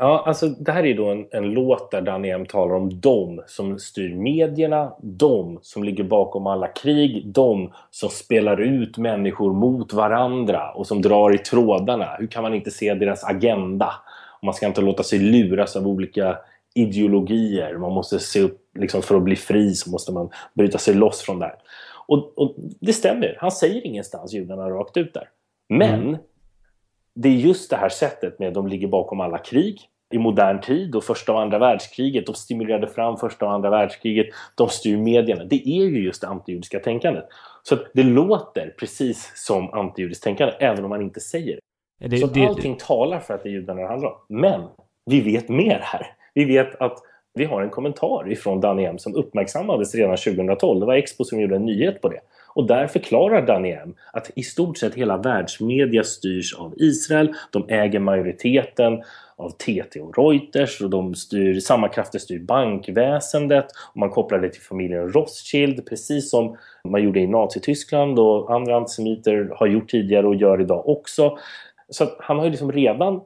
Ja, alltså det här är då en, en låt där Danny M ehm talar om de som styr medierna, de som ligger bakom alla krig, de som spelar ut människor mot varandra och som drar i trådarna. Hur kan man inte se deras agenda? man ska inte låta sig luras av olika ideologier. Man måste se upp, liksom för att bli fri så måste man bryta sig loss från det och, och, det stämmer, han säger ingenstans judarna rakt ut där. Men mm det är just det här sättet med att de ligger bakom alla krig i modern tid och första och andra världskriget. De stimulerade fram första och andra världskriget. De styr medierna. Det är ju just det antijudiska tänkandet. Så det låter precis som antijudiskt tänkande även om man inte säger det. det så det, allting det. talar för att det är judarna det handlar om. Men vi vet mer här. Vi vet att vi har en kommentar ifrån Danny M som uppmärksammades redan 2012. Det var Expo som gjorde en nyhet på det. Och där förklarar Daniel att i stort sett hela världsmedia styrs av Israel. De äger majoriteten av TT och Reuters och de styr, samma krafter styr bankväsendet och man kopplar det till familjen Rothschild precis som man gjorde i Nazityskland och andra antisemiter har gjort tidigare och gör idag också. Så han har ju liksom redan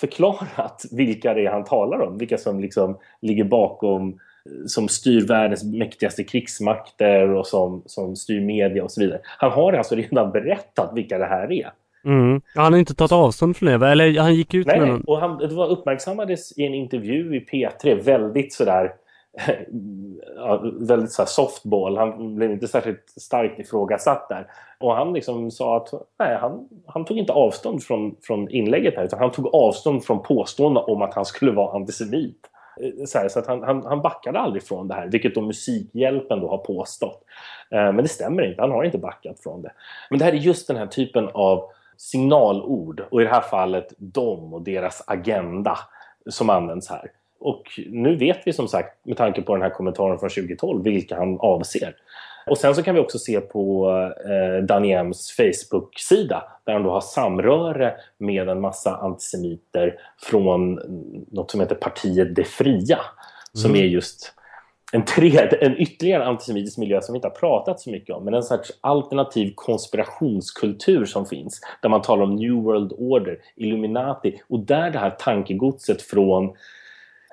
förklarat vilka det är han talar om, vilka som liksom ligger bakom som styr världens mäktigaste krigsmakter och som, som styr media och så vidare. Han har alltså redan berättat vilka det här är. Mm. Han har inte tagit avstånd från det, eller han gick ut Nej, med någon... och han, det var uppmärksammades i en intervju i P3 väldigt sådär ja, väldigt så softball. Han blev inte särskilt starkt ifrågasatt där. Och han liksom sa att nej, han, han tog inte avstånd från, från inlägget här utan han tog avstånd från påståendena om att han skulle vara antisemit. Eh, så, här, så att han, han, han backade aldrig från det här, vilket då Musikhjälpen då har påstått. Eh, men det stämmer inte, han har inte backat från det. Men det här är just den här typen av signalord och i det här fallet de och deras agenda som används här. Och nu vet vi som sagt med tanke på den här kommentaren från 2012 vilka han avser. Och sen så kan vi också se på eh, Daniems Facebook-sida där han då har samröre med en massa antisemiter från något som heter Partiet Det Fria. Som mm. är just en, tredje, en ytterligare antisemitisk miljö som vi inte har pratat så mycket om. Men en sorts alternativ konspirationskultur som finns. Där man talar om New World Order, Illuminati och där det här tankegodset från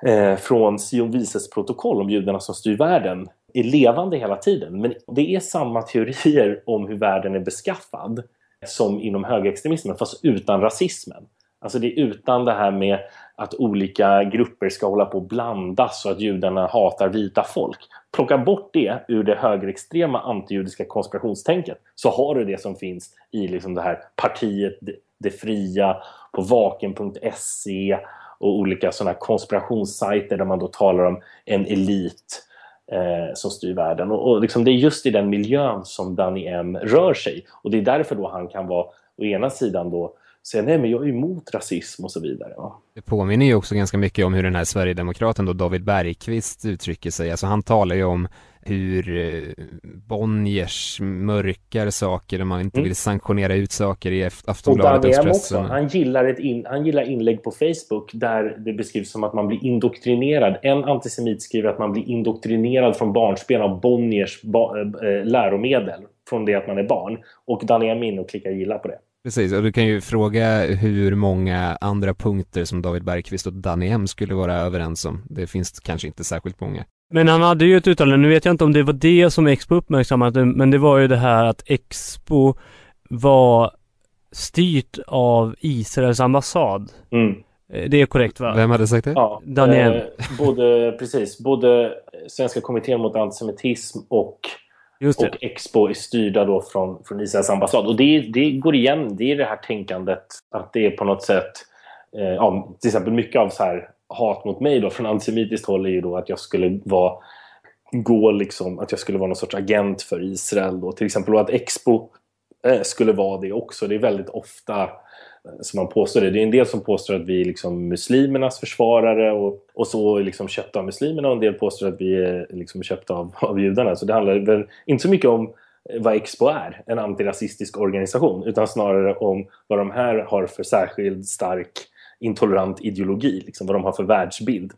eh, från Sion Vises protokoll om judarna som styr världen är levande hela tiden. Men det är samma teorier om hur världen är beskaffad som inom högerextremismen, fast utan rasismen. Alltså det är utan det här med att olika grupper ska hålla på att blandas och att judarna hatar vita folk. Plocka bort det ur det högerextrema antijudiska konspirationstänket så har du det som finns i liksom det här partiet Det Fria, på vaken.se och olika sådana konspirationssajter där man då talar om en elit eh, som styr världen. Och, och liksom det är just i den miljön som Danny M rör sig. Och det är därför då han kan vara å ena sidan då säga nej men jag är emot rasism och så vidare. Ja. Det påminner ju också ganska mycket om hur den här Sverigedemokraten då David Bergqvist uttrycker sig. Alltså han talar ju om hur eh, Bonniers mörkar saker och man inte mm. vill sanktionera ut saker i Aftonbladet och Expressen. Han gillar, ett in, han gillar inlägg på Facebook där det beskrivs som att man blir indoktrinerad. En antisemit skriver att man blir indoktrinerad från barnsben av Bonniers ba, äh, läromedel från det att man är barn. Och Daniel Min och klickar gilla på det. Precis, och du kan ju fråga hur många andra punkter som David Bergqvist och Danny M skulle vara överens om. Det finns kanske inte särskilt många. Men han hade ju ett uttalande, nu vet jag inte om det var det som Expo uppmärksammade, men det var ju det här att Expo var styrt av Israels ambassad. Mm. Eh, det är korrekt va? Vem hade sagt det? Ja, Daniel. Eh, både, precis, både Svenska kommittén mot antisemitism och och Expo är styrda då från, från Israels ambassad. Och det, det går igen, det är det här tänkandet att det är på något sätt, eh, ja, till exempel mycket av så här hat mot mig då från antisemitiskt håll är ju då att jag skulle vara gå liksom, att jag skulle vara någon sorts agent för Israel då till exempel och att Expo eh, skulle vara det också. Det är väldigt ofta eh, som man påstår det. Det är en del som påstår att vi är liksom muslimernas försvarare och, och så är liksom köpta av muslimerna och en del påstår att vi är liksom köpta av, av judarna. Så det handlar väl inte så mycket om eh, vad Expo är, en antirasistisk organisation, utan snarare om vad de här har för särskild stark intolerant ideologi, liksom vad de har för världsbild.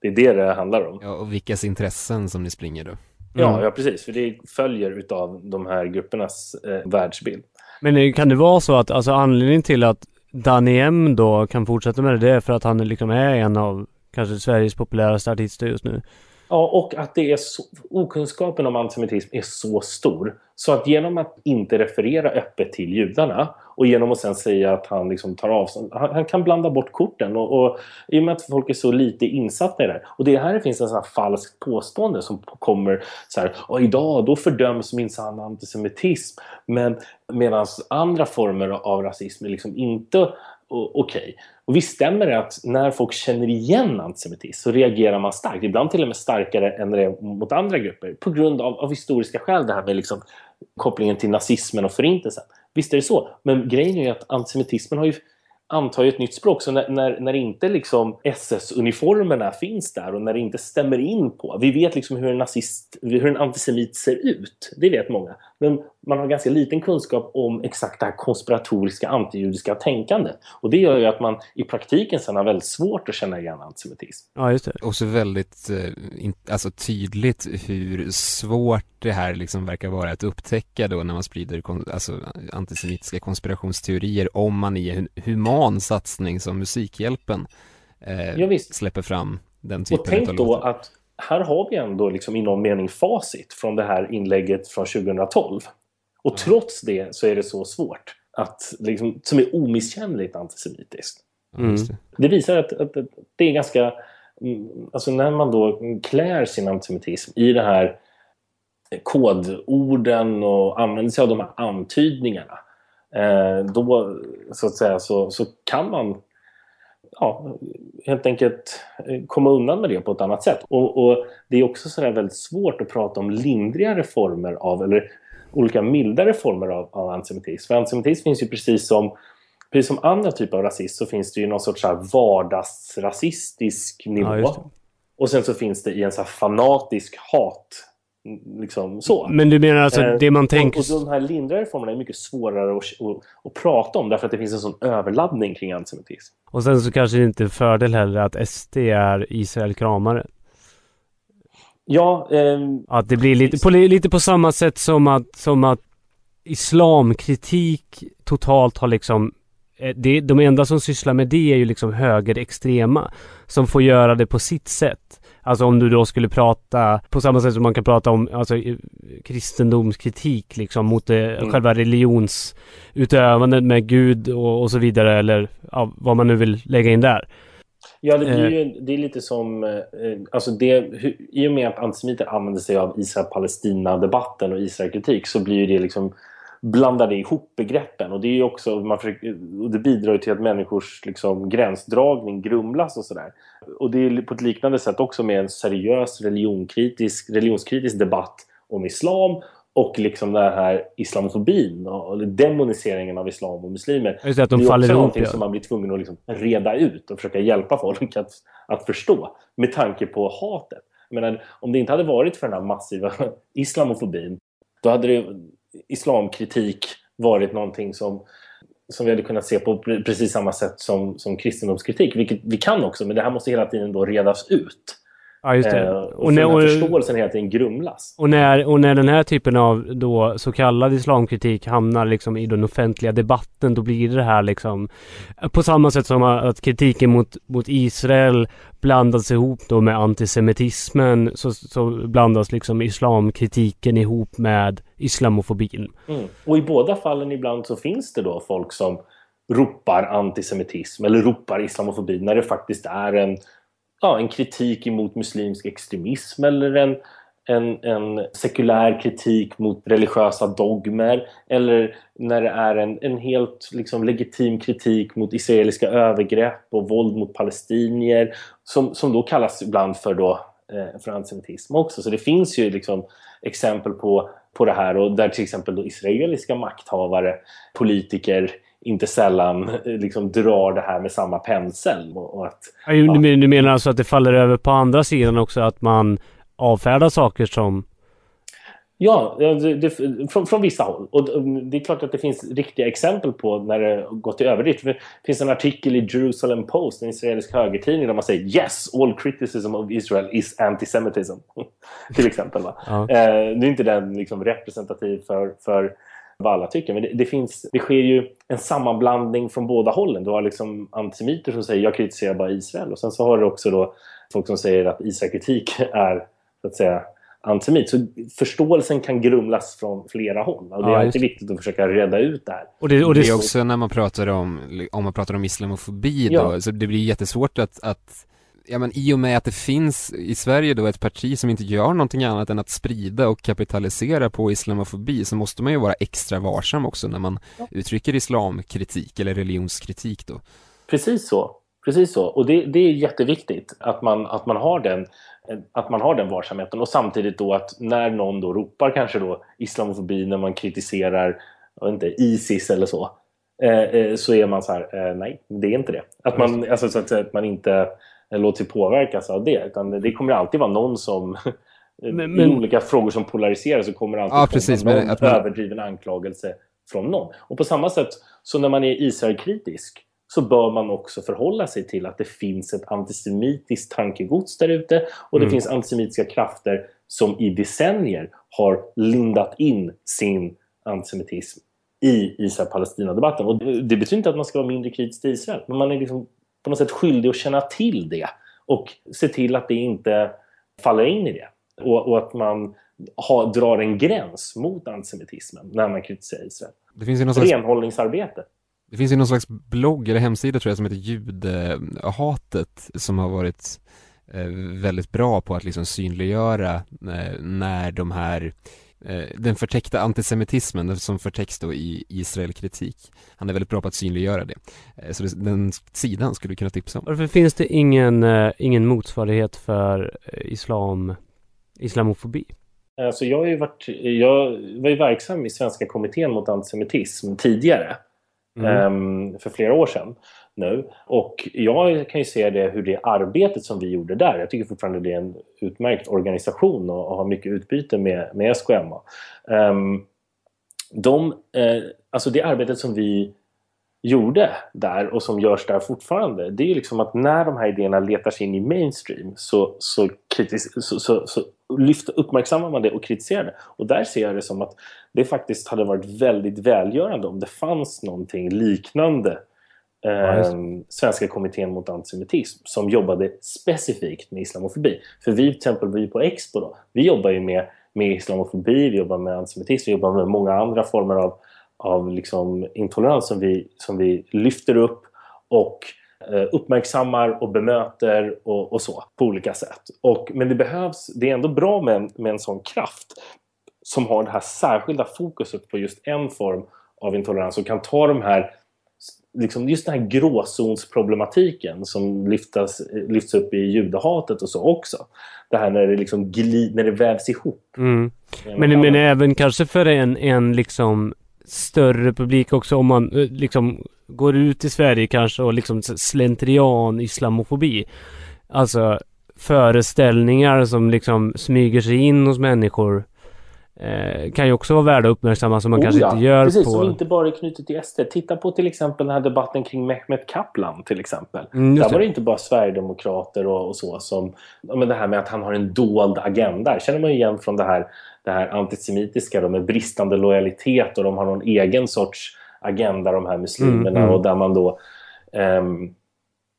Det är det det handlar om. Ja, och vilkas intressen som ni springer då. Mm. Ja, ja, precis. För det följer utav de här gruppernas eh, världsbild. Men kan det vara så att alltså anledningen till att Danny M då kan fortsätta med det, det är för att han liksom är en av kanske Sveriges populäraste artister just nu? Ja, och att det är så, okunskapen om antisemitism är så stor. Så att genom att inte referera öppet till judarna och genom att sen säga att han liksom tar avstånd. Han, han, kan blanda bort korten och, och i och med att folk är så lite insatta i det Och det är här det finns en sån här falskt påstående som kommer så här. Och idag då fördöms minsann antisemitism. Men medan andra former av rasism är liksom inte okej. Okay. Och visst stämmer det att när folk känner igen antisemitism så reagerar man starkt, ibland till och med starkare än det är mot andra grupper, på grund av, av historiska skäl, det här med liksom kopplingen till nazismen och förintelsen. Visst är det så, men grejen är ju att antisemitismen har ju antar ju ett nytt språk. Så när, när, när inte liksom SS-uniformerna finns där och när det inte stämmer in på. Vi vet liksom hur en nazist, hur en antisemit ser ut. Det vet många. Men man har ganska liten kunskap om exakt det här konspiratoriska antijudiska tänkandet. Och det gör ju att man i praktiken sen har väldigt svårt att känna igen antisemitism. Ja, just det. Och så väldigt eh, alltså tydligt hur svårt det här liksom verkar vara att upptäcka då när man sprider alltså, antisemitiska konspirationsteorier om man i en human satsning som Musikhjälpen eh, ja, släpper fram den typen av Och tänk då att här har vi ändå liksom i någon mening facit från det här inlägget från 2012. Och mm. trots det så är det så svårt att, liksom, som är omisskännligt antisemitiskt. Mm. Det visar att, att, att, det är ganska, mm, alltså när man då klär sin antisemitism i det här kodorden och använder sig av de här antydningarna eh, då så att säga så, så kan man ja, helt enkelt eh, komma undan med det på ett annat sätt. Och, och det är också så väldigt svårt att prata om lindrigare former av, eller olika mildare former av, av antisemitism. För antisemitism finns ju precis som Precis som andra typer av rasism så finns det ju någon sorts vardagsrasistisk nivå. Ja, och sen så finns det i en så fanatisk hat Liksom så. Men du menar alltså eh, det man tänker... Och, och de här lindrigare formerna är mycket svårare att, att, att, prata om därför att det finns en sån överladdning kring antisemitism. Och sen så kanske det inte är fördel heller att SD är Israel-kramare. Ja. Eh, att det blir lite på, lite på samma sätt som att, som att islamkritik totalt har liksom eh, det, de enda som sysslar med det är ju liksom högerextrema som får göra det på sitt sätt. Alltså om du då skulle prata på samma sätt som man kan prata om alltså, kristendomskritik liksom mot det, mm. själva religionsutövandet med Gud och, och så vidare eller ja, vad man nu vill lägga in där. Ja, det, blir ju, eh. det är lite som... Eh, alltså det, I och med att antisemiter använder sig av Israel-Palestina-debatten och Israel-kritik så blir det liksom blandade ihop begreppen och det är också man försöker, och det bidrar till att människors liksom, gränsdragning grumlas och sådär. Och det är på ett liknande sätt också med en seriös religionskritisk, religionskritisk debatt om islam och liksom den här islamofobin och demoniseringen av islam och muslimer. Just att de det är faller också någonting ja. som man blir tvungen att liksom reda ut och försöka hjälpa folk att, att förstå med tanke på hatet. Men om det inte hade varit för den här massiva islamofobin då hade det, islamkritik varit någonting som, som vi hade kunnat se på precis samma sätt som, som kristendomskritik. Vilket vi kan också, men det här måste hela tiden då redas ut. Ja, just det. Eh, och, och när och, förståelsen hela tiden grumlas. Och när, och när den här typen av då så kallad islamkritik hamnar liksom i den offentliga debatten, då blir det här liksom på samma sätt som att kritiken mot, mot Israel blandas ihop då med antisemitismen så, så blandas liksom islamkritiken ihop med islamofobin. Mm. Och i båda fallen ibland så finns det då folk som ropar antisemitism eller ropar islamofobi när det faktiskt är en ja, en kritik emot muslimsk extremism eller en, en, en sekulär kritik mot religiösa dogmer eller när det är en, en helt liksom, legitim kritik mot israeliska övergrepp och våld mot palestinier som, som då kallas ibland för, då, eh, för antisemitism också. Så det finns ju liksom exempel på, på det här och där till exempel då israeliska makthavare, politiker inte sällan eh, liksom drar det här med samma pensel. Och att, ja. Du menar alltså att det faller över på andra sidan också att man avfärdar saker som Ja, det, det, från, från vissa håll. Och det är klart att det finns riktiga exempel på när det gått till överdrift. Det finns en artikel i Jerusalem Post, en israelisk högertidning, där man säger Yes, all criticism of Israel is antisemitism. till exempel. Va? Ja. Eh, nu är inte den liksom representativ för, för vad alla tycker. Men det, det, finns, det sker ju en sammanblandning från båda hållen. Du har liksom antisemiter som säger jag kritiserar bara Israel och sen så har du också då folk som säger att Israelkritik är så att säga antisemit. Så förståelsen kan grumlas från flera håll. Och det är ja, alltid viktigt att försöka reda ut det här. Och det, och det, det är också när man pratar om, om man pratar om islamofobi då, ja. så det blir jättesvårt att, att ja men i och med att det finns i Sverige då ett parti som inte gör någonting annat än att sprida och kapitalisera på islamofobi så måste man ju vara extra varsam också när man ja. uttrycker islamkritik eller religionskritik då. Precis så, precis så. Och det, det är jätteviktigt att man, att man har den att man har den varsamheten och samtidigt då att när någon då ropar kanske då islamofobi när man kritiserar inte, Isis eller så eh, eh, så är man så här, eh, nej det är inte det. Att man, alltså, så att, att man inte låter sig påverkas av det. Utan det kommer alltid vara någon som men, men... I olika frågor som polariserar så kommer det alltid ja, precis, någon att man... överdriven anklagelse från någon. Och på samma sätt, så när man är Israel-kritisk så bör man också förhålla sig till att det finns ett antisemitiskt tankegods där ute och det mm. finns antisemitiska krafter som i decennier har lindat in sin antisemitism i Israel-Palestina-debatten. Och det betyder inte att man ska vara mindre kritisk till Israel, men man är liksom på något sätt skyldig att känna till det och se till att det inte faller in i det. Och, och att man ha, drar en gräns mot antisemitismen när man kritiserar Israel. Det finns ju någon slags... Renhållningsarbete. Det finns ju någon slags blogg eller hemsida tror jag som heter Judehatet som har varit eh, väldigt bra på att liksom synliggöra eh, när de här Eh, den förtäckta antisemitismen som förtäcks då i Israelkritik. Han är väldigt bra på att synliggöra det. Eh, så den sidan skulle du kunna tipsa om. Varför finns det ingen, eh, ingen motsvarighet för islam, islamofobi? Alltså jag, har ju varit, jag var ju verksam i Svenska kommittén mot antisemitism tidigare. Mm. Um, för flera år sedan nu. Och jag kan ju se det hur det arbetet som vi gjorde där, jag tycker fortfarande det är en utmärkt organisation och, och har mycket utbyte med, med SKMA. Um, ehm, de, eh, alltså det arbetet som vi gjorde där och som görs där fortfarande det är liksom att när de här idéerna letar sig in i mainstream så, så, kritis, så, så, så lyft, uppmärksammar man det och kritiserar det. Och där ser jag det som att det faktiskt hade varit väldigt välgörande om det fanns någonting liknande eh, Svenska kommittén mot antisemitism som jobbade specifikt med islamofobi. För vi till exempel vi på Expo då, vi jobbar ju med, med islamofobi, vi jobbar med antisemitism, vi jobbar med många andra former av, av liksom intolerans som vi, som vi lyfter upp och eh, uppmärksammar och bemöter och, och, så på olika sätt. Och, men det behövs, det är ändå bra med en, med en sån kraft som har det här särskilda fokuset på just en form av intolerans och kan ta de här liksom just den här gråzonsproblematiken som lyftas, lyfts upp i judehatet och så också. Det här när det liksom glid, när det vävs ihop. Mm. Men, men även kanske för en, en liksom större publik också om man eh, liksom går ut i Sverige kanske och liksom slentrian islamofobi. Alltså föreställningar som liksom smyger sig in hos människor eh, kan ju också vara värda att uppmärksamma som man oh, kanske ja. inte gör Precis, på... som inte bara är knutet till SD. Titta på till exempel den här debatten kring Mehmet Kaplan till exempel. Mm, Där var det inte bara Sverigedemokrater och, och så som... Men det här med att han har en dold agenda. känner man ju igen från det här, det här antisemitiska då, med bristande lojalitet och de har någon egen sorts agenda de här muslimerna mm, mm. och där man då um,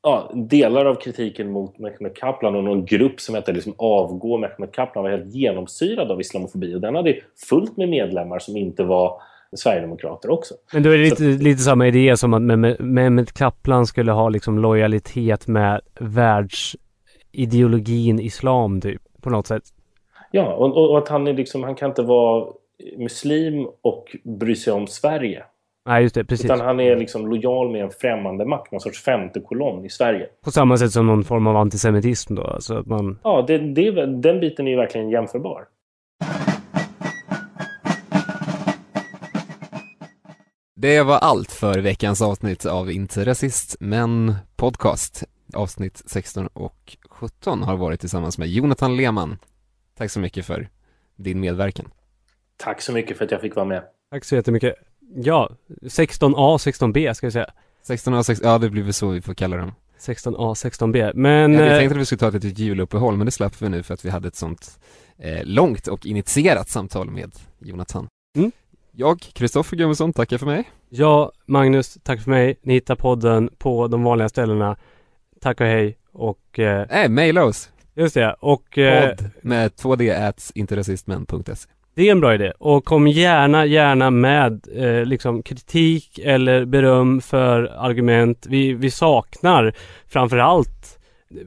ja, delar av kritiken mot Mehmet Kaplan och någon grupp som hette liksom Avgå Mehmet Kaplan var helt genomsyrad av islamofobi och den hade fullt med medlemmar som inte var Sverigedemokrater också. Men då är det lite, lite samma idé som att Mehmet Kaplan skulle ha liksom lojalitet med världsideologin islam typ, på något sätt. Ja, och, och att han är liksom, han kan inte vara muslim och bry sig om Sverige. Nej, just det. Precis. Utan han är liksom lojal med en främmande makt, någon sorts femte kolonn i Sverige. På samma sätt som någon form av antisemitism då? Alltså att man... Ja, det, det, den biten är ju verkligen jämförbar. Det var allt för veckans avsnitt av Inte rasist, men podcast. Avsnitt 16 och 17 har varit tillsammans med Jonathan Lehmann. Tack så mycket för din medverkan. Tack så mycket för att jag fick vara med. Tack så jättemycket. Ja, 16A, 16B ska vi säga. 16A, 16, ja det blir väl så vi får kalla dem. 16A, 16B, men... Ja, jag eh, tänkte att vi skulle ta ett litet juluppehåll, men det slapp vi nu för att vi hade ett sånt eh, långt och initierat samtal med Jonathan. Mm. Jag, Kristoffer Gummesson, tackar för mig. Ja, Magnus, tack för mig. Ni hittar podden på de vanliga ställena. Tack och hej och... Eh, äh, mejla oss! Just det, och... Eh, Podd med 2D at interrasistmän.se det är en bra idé och kom gärna, gärna med eh, liksom kritik eller beröm för argument. Vi, vi saknar framförallt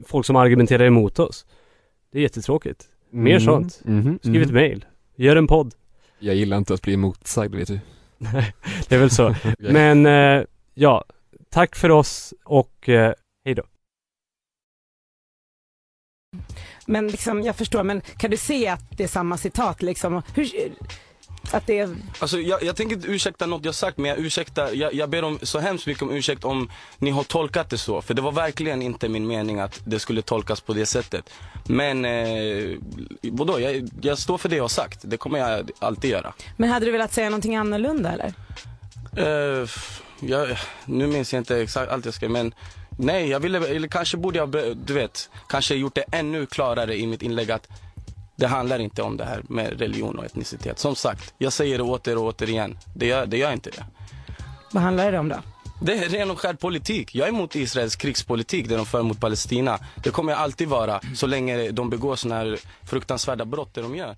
folk som argumenterar emot oss. Det är jättetråkigt. Mer mm. sånt. Mm. Skriv ett mm. mail. Gör en podd. Jag gillar inte att bli emotsagd vet du. Nej, det är väl så. okay. Men eh, ja, tack för oss och eh, Men liksom, jag förstår, men kan du se att det är samma citat liksom? Hur, att det är... Alltså jag, jag tänker inte ursäkta något jag sagt men jag ursäktar, jag, jag ber om så hemskt mycket om ursäkt om ni har tolkat det så. För det var verkligen inte min mening att det skulle tolkas på det sättet. Men eh, vadå, jag, jag står för det jag har sagt. Det kommer jag alltid göra. Men hade du velat säga någonting annorlunda eller? Eh, jag, nu minns jag inte exakt allt jag skrev men Nej, jag ville, eller kanske borde jag, du vet, kanske gjort det ännu klarare i mitt inlägg att det handlar inte om det här med religion och etnicitet. Som sagt, jag säger det åter och återigen. Det gör, det gör inte det. Vad handlar det om då? Det är ren och skär politik. Jag är emot Israels krigspolitik, det de för mot Palestina. Det kommer jag alltid vara, så länge de begår sådana här fruktansvärda brott, det de gör.